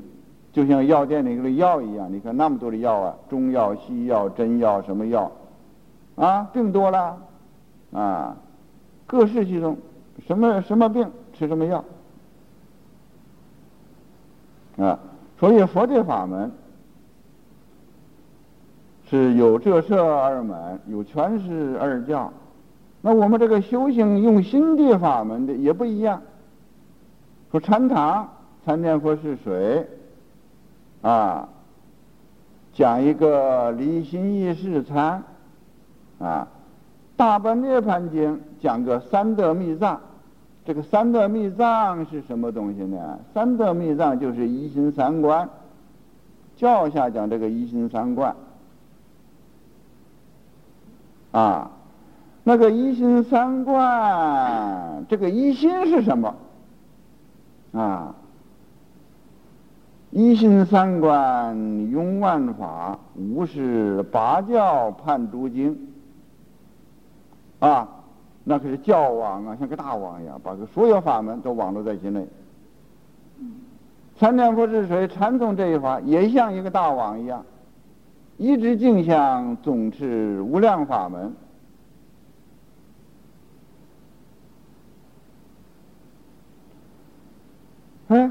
就像药店里的药一样。你看那么多的药啊，中药、西药、真药，什么药？啊，病多了，啊，各式其中，什么什么病吃什么药。啊，所以佛的法门。是有这舍二门，有全是二教。那我们这个修行用心的法门的也不一样。说禅堂参念佛是谁？啊，讲一个离心意识禅。啊，大般涅盘经讲个三德密藏。这个三德密藏是什么东西呢？三德密藏就是一心三观。教下讲这个一心三观。啊，那个一心三观，这个一心是什么？啊，一心三观拥万法，无视八教判诸经。啊，那可是教网啊，像个大网一样，把个所有法门都网络在其内。参念佛是谁？禅宗这一法也像一个大网一样。一直镜像总持无量法门。哎，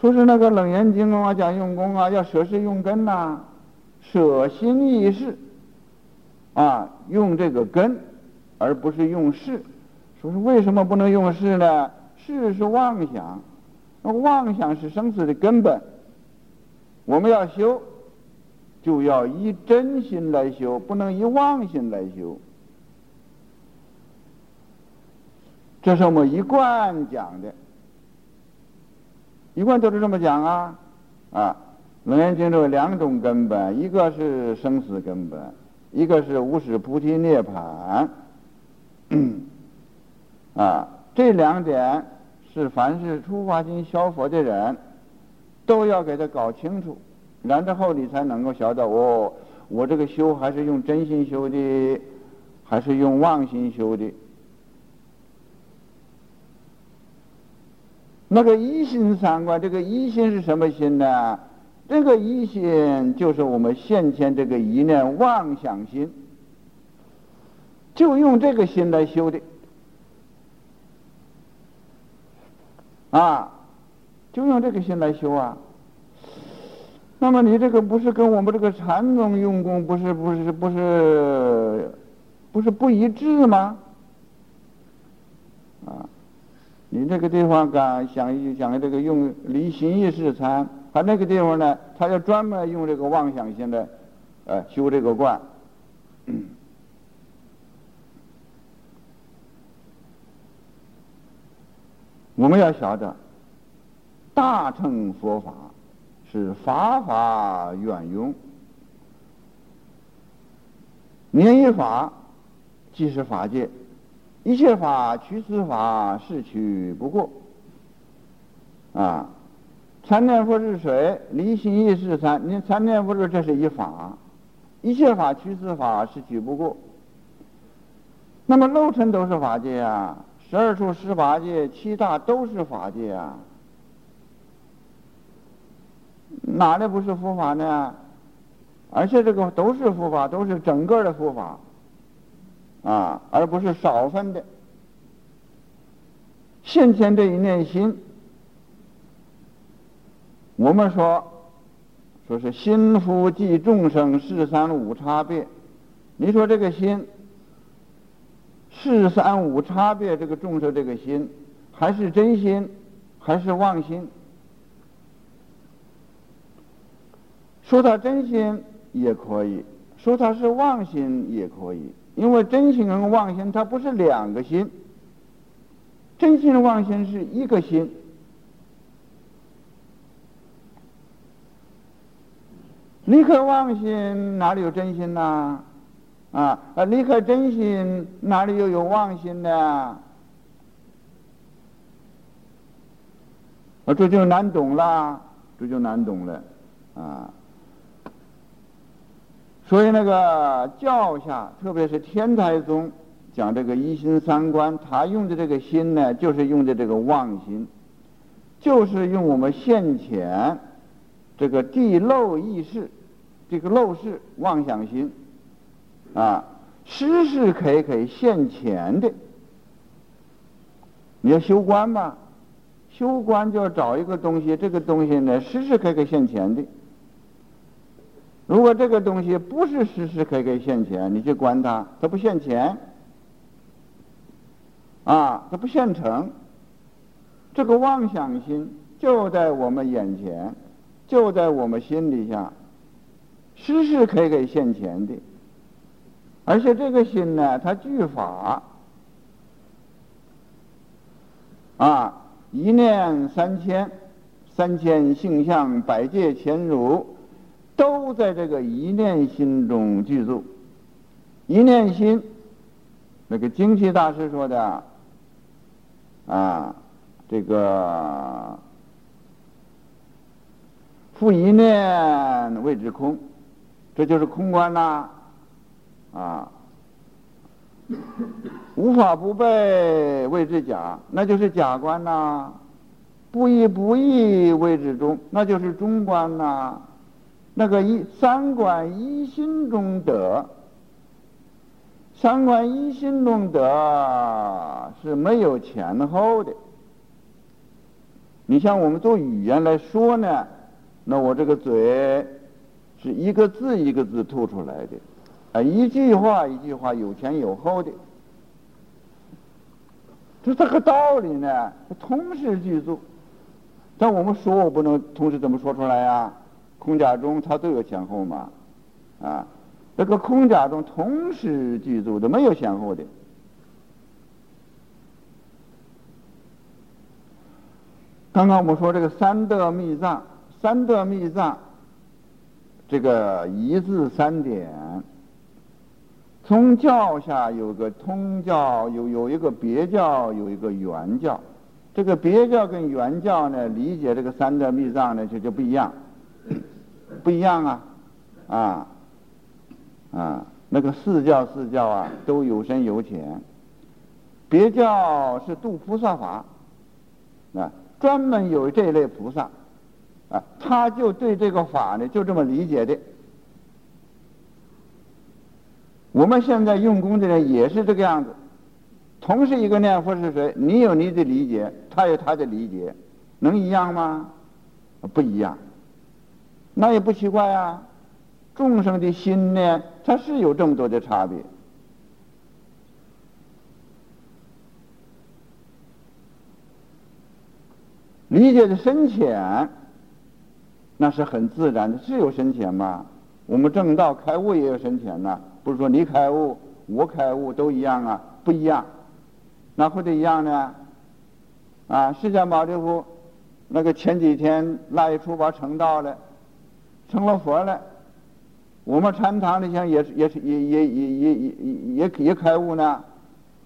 说是那个楞严经啊，讲用功啊，要舍事用根呐，舍心意识啊，用这个根，而不是用事。说是为什么不能用事呢？事是妄想，那妄想是生死的根本。我们要修。就要以真心来修，不能以妄心来修。这是我们一贯讲的，一贯都是这么讲啊啊！楞严经有两种根本，一个是生死根本，一个是无始菩提涅嗯。啊，这两点是凡是出发心消佛的人都要给他搞清楚。然之后，你才能够晓得哦我这个修还是用真心修的，还是用妄心修的。那个一心三观，这个一心是什么心呢？这个一心就是我们现前这个一念妄想心，就用这个心来修的。啊，就用这个心来修啊。那么你这个不是跟我们这个禅宗用功不是不是不是不是不一致吗？啊，你这个地方敢想一想这个用离心意识禅，他那个地方呢，他要专门用这个妄想心来，呃，修这个观。我们要晓得，大乘佛法是法法远用，念一法即是法界，一切法取此法是取不过。啊，参念佛是水，离心意识参，你参念佛是这是一法，一切法取此法是取不过。那么漏尘都是法界啊。十二处十八界，七大都是法界啊，哪里不是佛法呢？而且这个都是佛法，都是整个的佛法，啊，而不是少分的。现前这一念心，我们说，说是心福即众生，世三无差别。你说这个心？四三无差别，这个众生这个心，还是真心，还是妄心？说他真心也可以说他是妄心也可以，因为真心跟妄心它不是两个心，真心妄心是一个心。你可妄心，哪里有真心呢？啊啊离开真心，哪里又有妄心呢？啊，这就难懂了，这就难懂了，啊。所以那个教下，特别是天台宗讲这个一心三观，他用的这个心呢，就是用的这个妄心，就是用我们现前这个地漏意识，这个漏是妄想心。啊，时时刻刻现前的，你要修观嘛？修观就要找一个东西，这个东西呢，时时刻刻现前的。如果这个东西不是时时刻刻现前，你去观它，它不现前，啊，它不现成。这个妄想心就在我们眼前，就在我们心底下，时时刻刻现前的。而且这个心呢，它具法啊，一念三千，三千性相百界千如，都在这个一念心中具足。一念心，那个经济大师说的啊，这个复一念谓之空，这就是空观呐。啊无法不被谓之假，那就是假观呐；不义不义谓之中，那就是中观呐。那个一三观一心中得，三观一心中得是没有前后的。你像我们做语言来说呢，那我这个嘴是一个字一个字吐出来的。啊，一句话一句话有前有后的，就这个道理呢，同时具足。但我们说，我不能同时怎么说出来呀。空假中它都有前后嘛，啊，这个空假中同时具足的，没有前后的。刚刚我们说这个三德密藏，三德密藏，这个一字三点。宗教下有个通教，有有一个别教，有一个原教。这个别教跟原教呢，理解这个三德密藏呢，就就不一样，不一样啊，啊，啊，那个四教四教啊，都有深有浅。别教是度菩萨法，啊，专门有这类菩萨，啊，他就对这个法呢，就这么理解的。我们现在用功的人也是这个样子，同是一个念佛是谁？你有你的理解，他有他的理解，能一样吗？不一样。那也不奇怪啊。众生的心呢，它是有这么多的差别。理解的深浅，那是很自然的，是有深浅吗？我们正道开悟也有深浅呐，不是说你开悟，我开悟都一样啊，不一样。那或者一样呢？啊，释迦牟尼佛那个前几天腊月初八成道了，成了佛了。我们禅堂里像也也也也也也也也也开悟呢，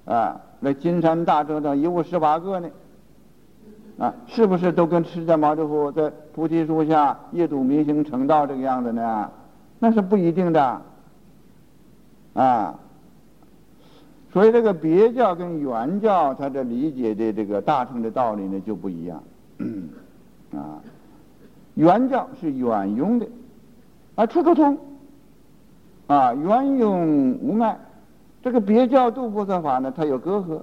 啊，那金山大德的一悟十八个呢。啊，是不是都跟释迦牟尼佛在菩提树下夜读明星成道这个样子呢？那是不一定的，啊。所以这个别教跟原教，他的理解的这个大乘的道理呢就不一样，啊。原教是远用的，啊，处处通，啊，远用无碍。这个别教度菩萨法呢，它有隔阂。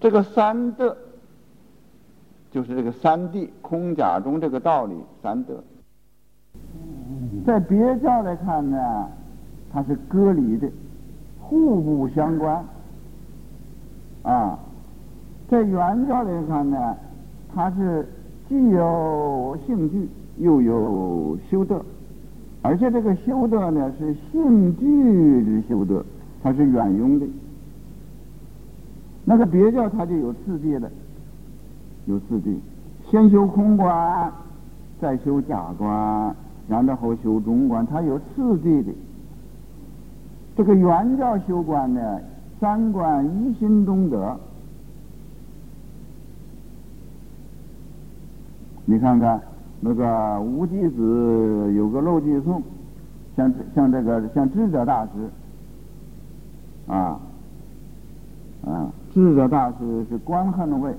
这个三德。就是这个三谛空假中这个道理，三德，在别教来看呢，它是隔离的，互不相关。啊，在原教来看呢，它是既有性具，又有修德，而且这个修德呢是性具之修德，它是远用的。那个别教它就有次第的。有四谛，先修空观，再修假观，然后修中观，它有次第的。这个原教修观呢，三观一心中得。你看看那个无极子有个漏记颂，像像这个像智者大师，啊啊，智者大师是观恨位。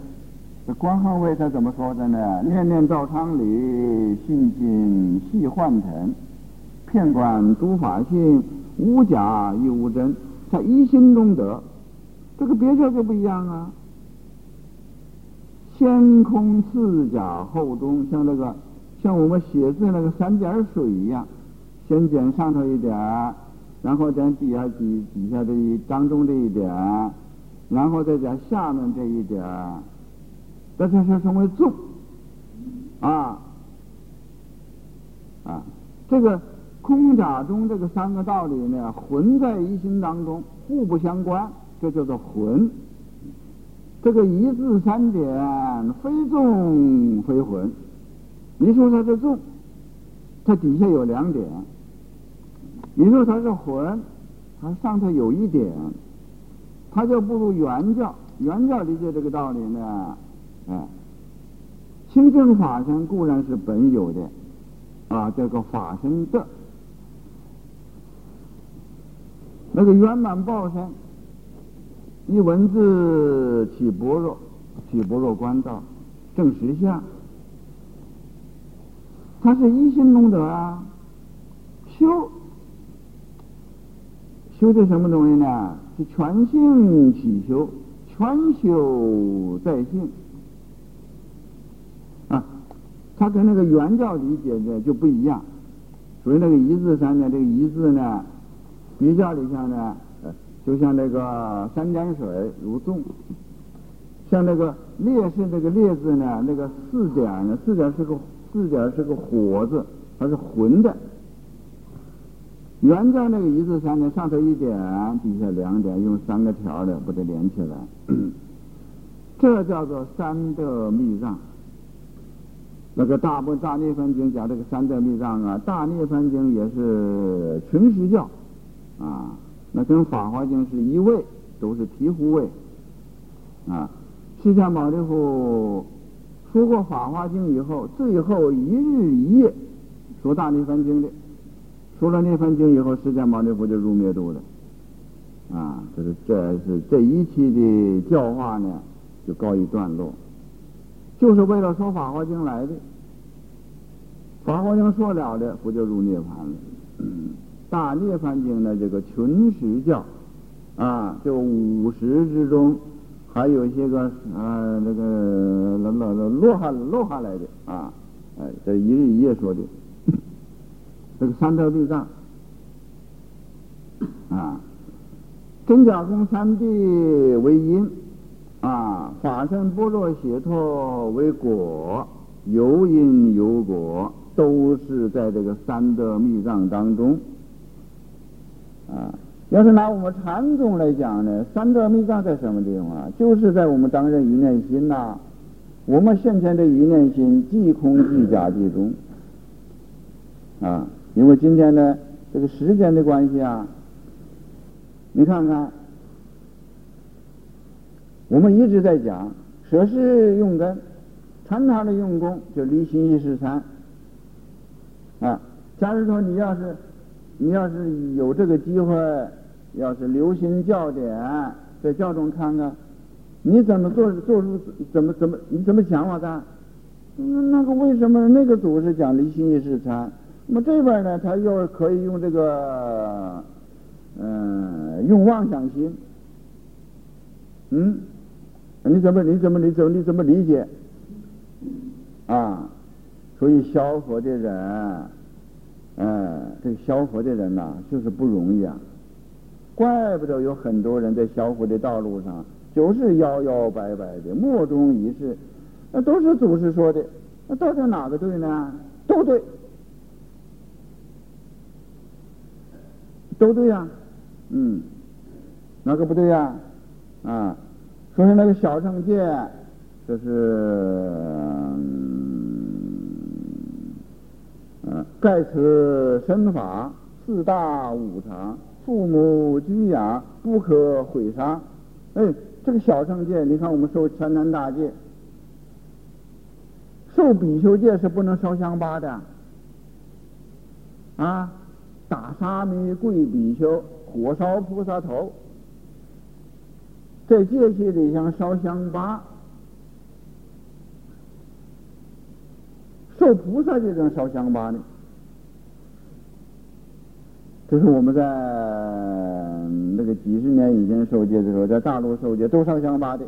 这关汉卫他怎么说的呢？念念道场里，心心系幻尘，片管诸法性，无假亦无真，在一心中得。这个别教就不一样啊。先空次假后中，像那个像我们写字那个三点水一样，先减上头一点然后减底下底底下这一当中这一点然后再减下面这一点这就是称为纵啊啊，这个空假中这个三个道理呢，混在一心当中，互不相关，这叫做混。这个一字三点，非重非混。你说它是重，它底下有两点；你说它是混，它上头有一点，它就不如原教。原教理解这个道理呢。哎，清净法身固然是本有的，啊，这个法身的，那个圆满报身，一文字起般若，起般若观照，正实相，它是一心功德啊，修，修的什么东西呢？是全性起修，全修在性啊。他跟那个原教理解的就不一样，所以那个一字三呢，这个一字呢，比较里向呢，就像那个三点水如纵，像那个烈士那个烈字呢，那个四点呢，四点是个四点是个火字，它是浑的。原教那个一字三呢，上头一点，底下两点，用三个条的把它连起来，这叫做三德密藏。那个大部大涅槃经讲这个三德密藏啊，大涅槃经也是群实教啊，那跟法华经是一位，都是醍醐位啊。释迦牟尼佛说过法华经以后，最后一日一夜说大涅槃经的，说了涅槃经以后，释迦牟尼佛就入灭度了啊。这是这是这一期的教化呢，就告一段落。就是为了说《法华经》来的，《法华经》说了的，不就入涅槃了？《嗯大涅槃经》的，这个群实教啊，就五十之中，还有一些个啊，那个落落落下落下来的啊，哎，这一日一夜说的，这个三德密藏啊，真假空三谛为因啊，法身般若解脱为果，有因有果，都是在这个三德密藏当中啊。要是拿我们禅宗来讲呢，三德密藏在什么地方啊？就是在我们当任一念心呐。我们现前的一念心，即空即假即中啊。因为今天呢，这个时间的关系啊，你看看，我们一直在讲舍是用根，禅堂的用功就离心一时禅啊。假如说你要是你要是有这个机会。要是留心教典，在教中看看，你怎么做做出怎么怎么你怎么想法的？那那个为什么那个祖是讲离心意识禅？那么这边呢，他又可以用这个，嗯，用妄想心。嗯，你怎么你怎么你怎么你怎么理解？啊，所以消佛的人，嗯，这个消佛的人呐，就是不容易啊。怪不得有很多人在消佛的道路上就是摇摇摆摆的，莫衷一是，那都是祖师说的，那到底哪个对呢？都对，都对呀，嗯，哪个不对呀？啊，说是那个小乘界，这是盖此身法四大五常。父母居养不可毁杀，哎，这个小乘戒，你看我们受全南大戒，受比丘戒是不能烧香巴的，啊，打沙弥跪比丘，火烧菩萨头，在戒气里向烧香巴，受菩萨戒能烧香吧呢。这是我们在那个几十年以前受戒的时候，在大陆受戒都烧香吧的。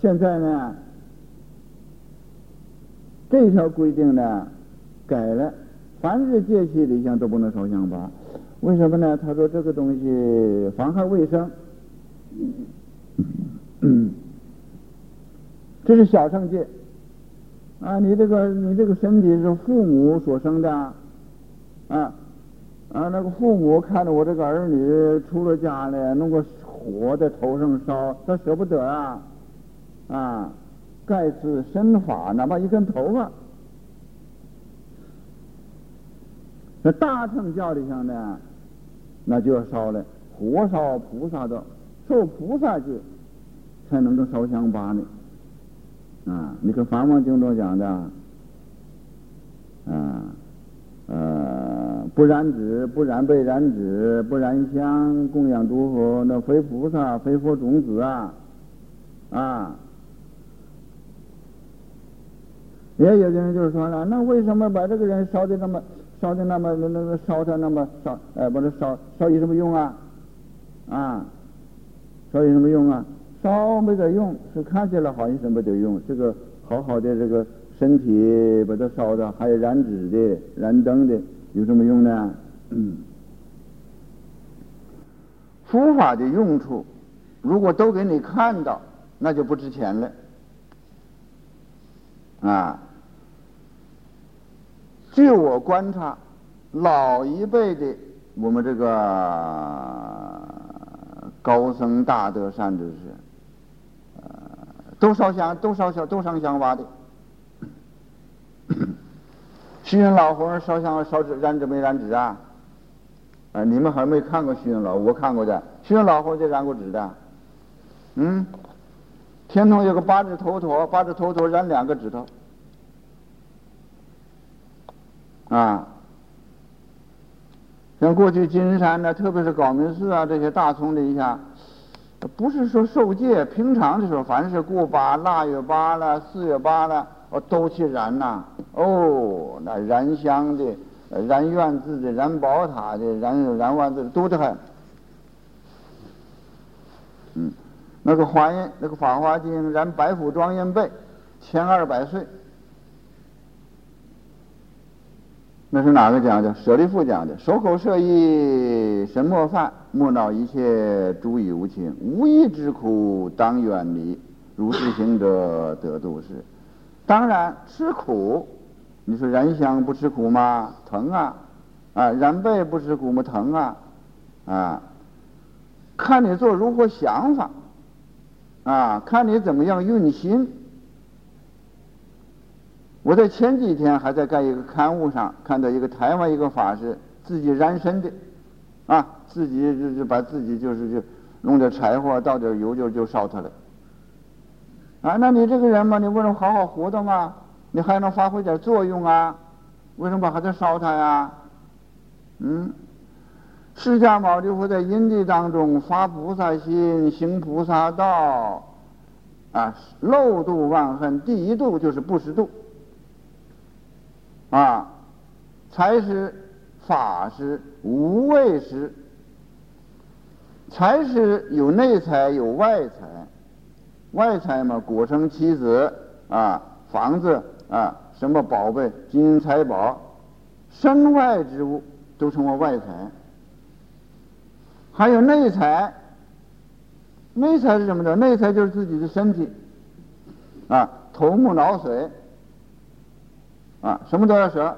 现在呢，这条规定呢改了，凡是戒气里香都不能烧香吧。为什么呢？他说这个东西妨害卫生。这是小乘戒啊！你这个你这个身体是父母所生的啊。啊，那个父母看着我这个儿女出了家呢，弄个火在头上烧，他舍不得啊！啊，盖此身法，哪怕一根头发。那大乘教里上呢，那就要烧了，火烧菩萨的，受菩萨戒，才能够烧香巴呢。啊，你看《法王经》中讲的，啊，呃。不燃纸，不燃被燃纸，不燃香，供养诸佛，那非菩萨，非佛种子啊，啊！也有的人就是说了，那为什么把这个人烧的那么烧的那么那那个烧他那么烧？哎，把他烧烧有什么用啊？啊，烧有什么用啊？烧没得用，是看起来好像是没得用。这个好好的这个身体把它烧的，还有燃纸的、燃灯的。有什么用呢？嗯，佛法的用处，如果都给你看到，那就不值钱了。啊，据我观察，老一辈的我们这个高僧大德善知识，都烧香，都烧香，都上香挖的。虚云老和尚烧香烧纸 燃纸没燃纸啊？啊，你们还没看过虚云老，我看过的。虚云老和尚就燃过纸的。嗯，天童有个八指头陀，八指头陀燃两个指头。啊，像过去金山呢，特别是高明寺啊，这些大葱的一下，不是说受戒，平常的时候，凡是过八、腊月八了、四月八了。哦，都去燃呐！哦，那燃香的、燃院子的、燃宝塔的、燃燃丸子的多得很。嗯，那个华严那个《法华经》燃白虎庄严背，千二百岁。那是哪个讲的？舍利弗讲的。守口摄意，神莫犯，莫恼一切诸有无情，无义之苦当远离。如是行者得度是。当然吃苦，你说燃香不吃苦吗？疼啊！啊，燃背不吃苦吗？疼啊！啊，看你做如何想法，啊，看你怎么样用心。我在前几天还在干一个刊物上看到一个台湾一个法师自己燃身的，啊，自己就就把自己就是就弄点柴火倒点油就就烧他了，啊，那你这个人嘛，你为什么好好活的嘛？你还能发挥点作用啊？为什么还在烧他呀？嗯，释迦牟尼佛在因地当中发菩萨心，行菩萨道，啊，漏度万恨，第一度就是不识度。啊，财是法师无畏师，财是有内财有外财，外财嘛，果生妻子啊，房子啊，什么宝贝金银财宝，身外之物都称为外财。还有内财，内财是什么呢？内财就是自己的身体啊，头目脑髓。啊，什么都要舍，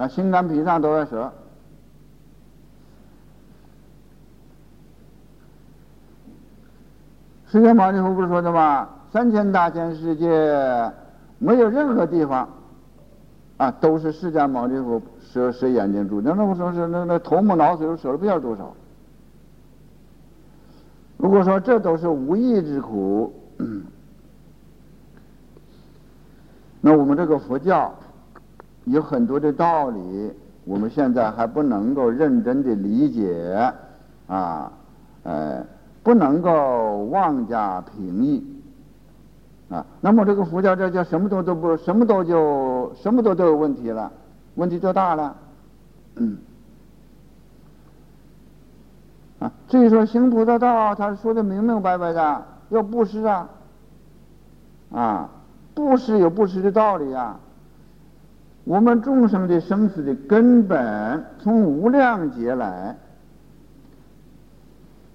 啊，心肝脾脏都要舍。释迦牟尼佛不是说的吗？三千大千世界没有任何地方，啊，都是释迦牟尼佛舍舍眼睛住。那那我说是那那头目脑髓舍了不要多少。如果说这都是无义之苦，那我们这个佛教。有很多的道理，我们现在还不能够认真的理解，啊，呃，不能够妄加评议，啊，那么这个佛教这叫什么都都不什么都就什么都都有问题了，问题就大了，嗯，啊，至于说行菩萨道，他说的明明白白的，要布施啊，啊，布施有布施的道理啊。我们众生的生死的根本，从无量劫来，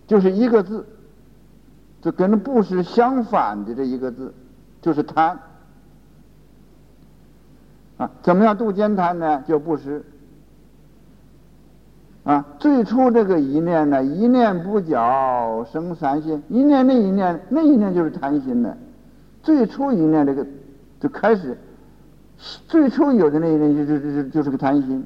就是一个字，这跟布施相反的这一个字，就是贪。啊，怎么样度奸贪呢？就布施。啊，最初这个一念呢，一念不觉生三心，一念那一念那一念就是贪心呢。最初一念这个就开始。最初有的那一念就就就就是个贪心，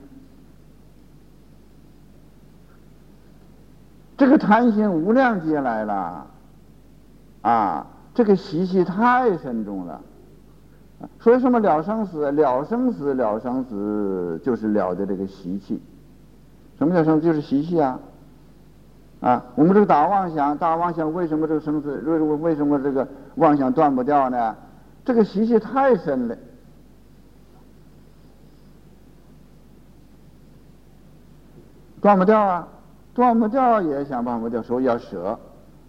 这个贪心无量劫来了，啊，这个习气太深重了。说什么了生死，了生死，了生死，就是了的这个习气。什么叫生？就是习气啊！啊，我们这个大妄想，大妄想为什么这个生死？为什么为什么这个妄想断不掉呢？这个习气太深了。断不掉啊，断不掉也想办法掉，所以要舍，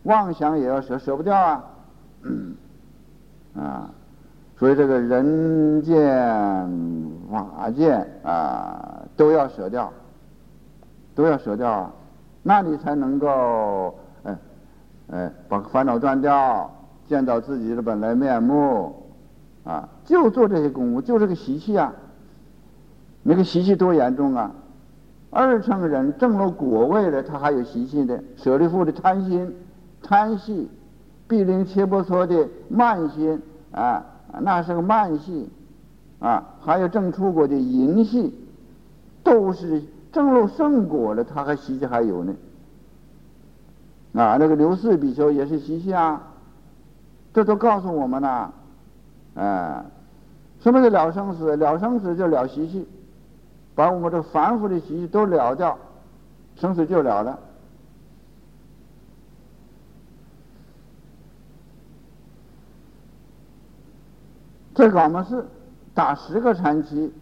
妄想也要舍，舍不掉啊，啊，所以这个人见法见啊都要舍掉，都要舍掉啊，那你才能够哎哎把烦恼断掉，见到自己的本来面目啊，就做这些功夫，就这个习气啊，那个习气多严重啊！二乘人证了果位了，他还有习气的，舍利弗的贪心、贪系，毗陵切波梭的慢心啊，那是个慢系啊，还有正出国的淫系，都是证了圣果了，他还习气还有呢。啊，那个刘四比丘也是习气啊，这都告诉我们了，啊，什么是了生死？了生死就了习气。把我们这凡夫的习气都了掉，生死就了了。在我们是打十个禅期，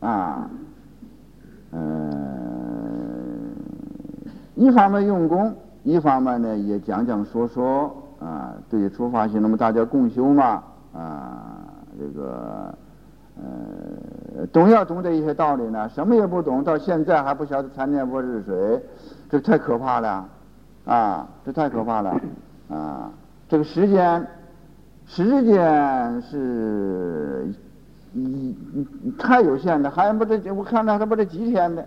啊，嗯，一方面用功，一方面呢也讲讲说说啊，对于出发心，那么大家共修嘛啊，这个呃，总要懂这一些道理呢，什么也不懂，到现在还不晓得参念佛是谁，这太可怕了啊，这太可怕了啊，这个时间时间是一太有限的，还不这我看到还不这几天的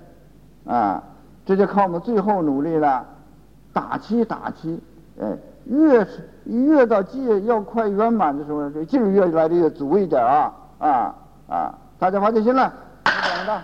啊，这就靠我们最后努力了。打气打气，哎，越是越到戒要快圆满的时候，这劲儿越来的越足一点啊啊啊！大家发就行了，就这样的。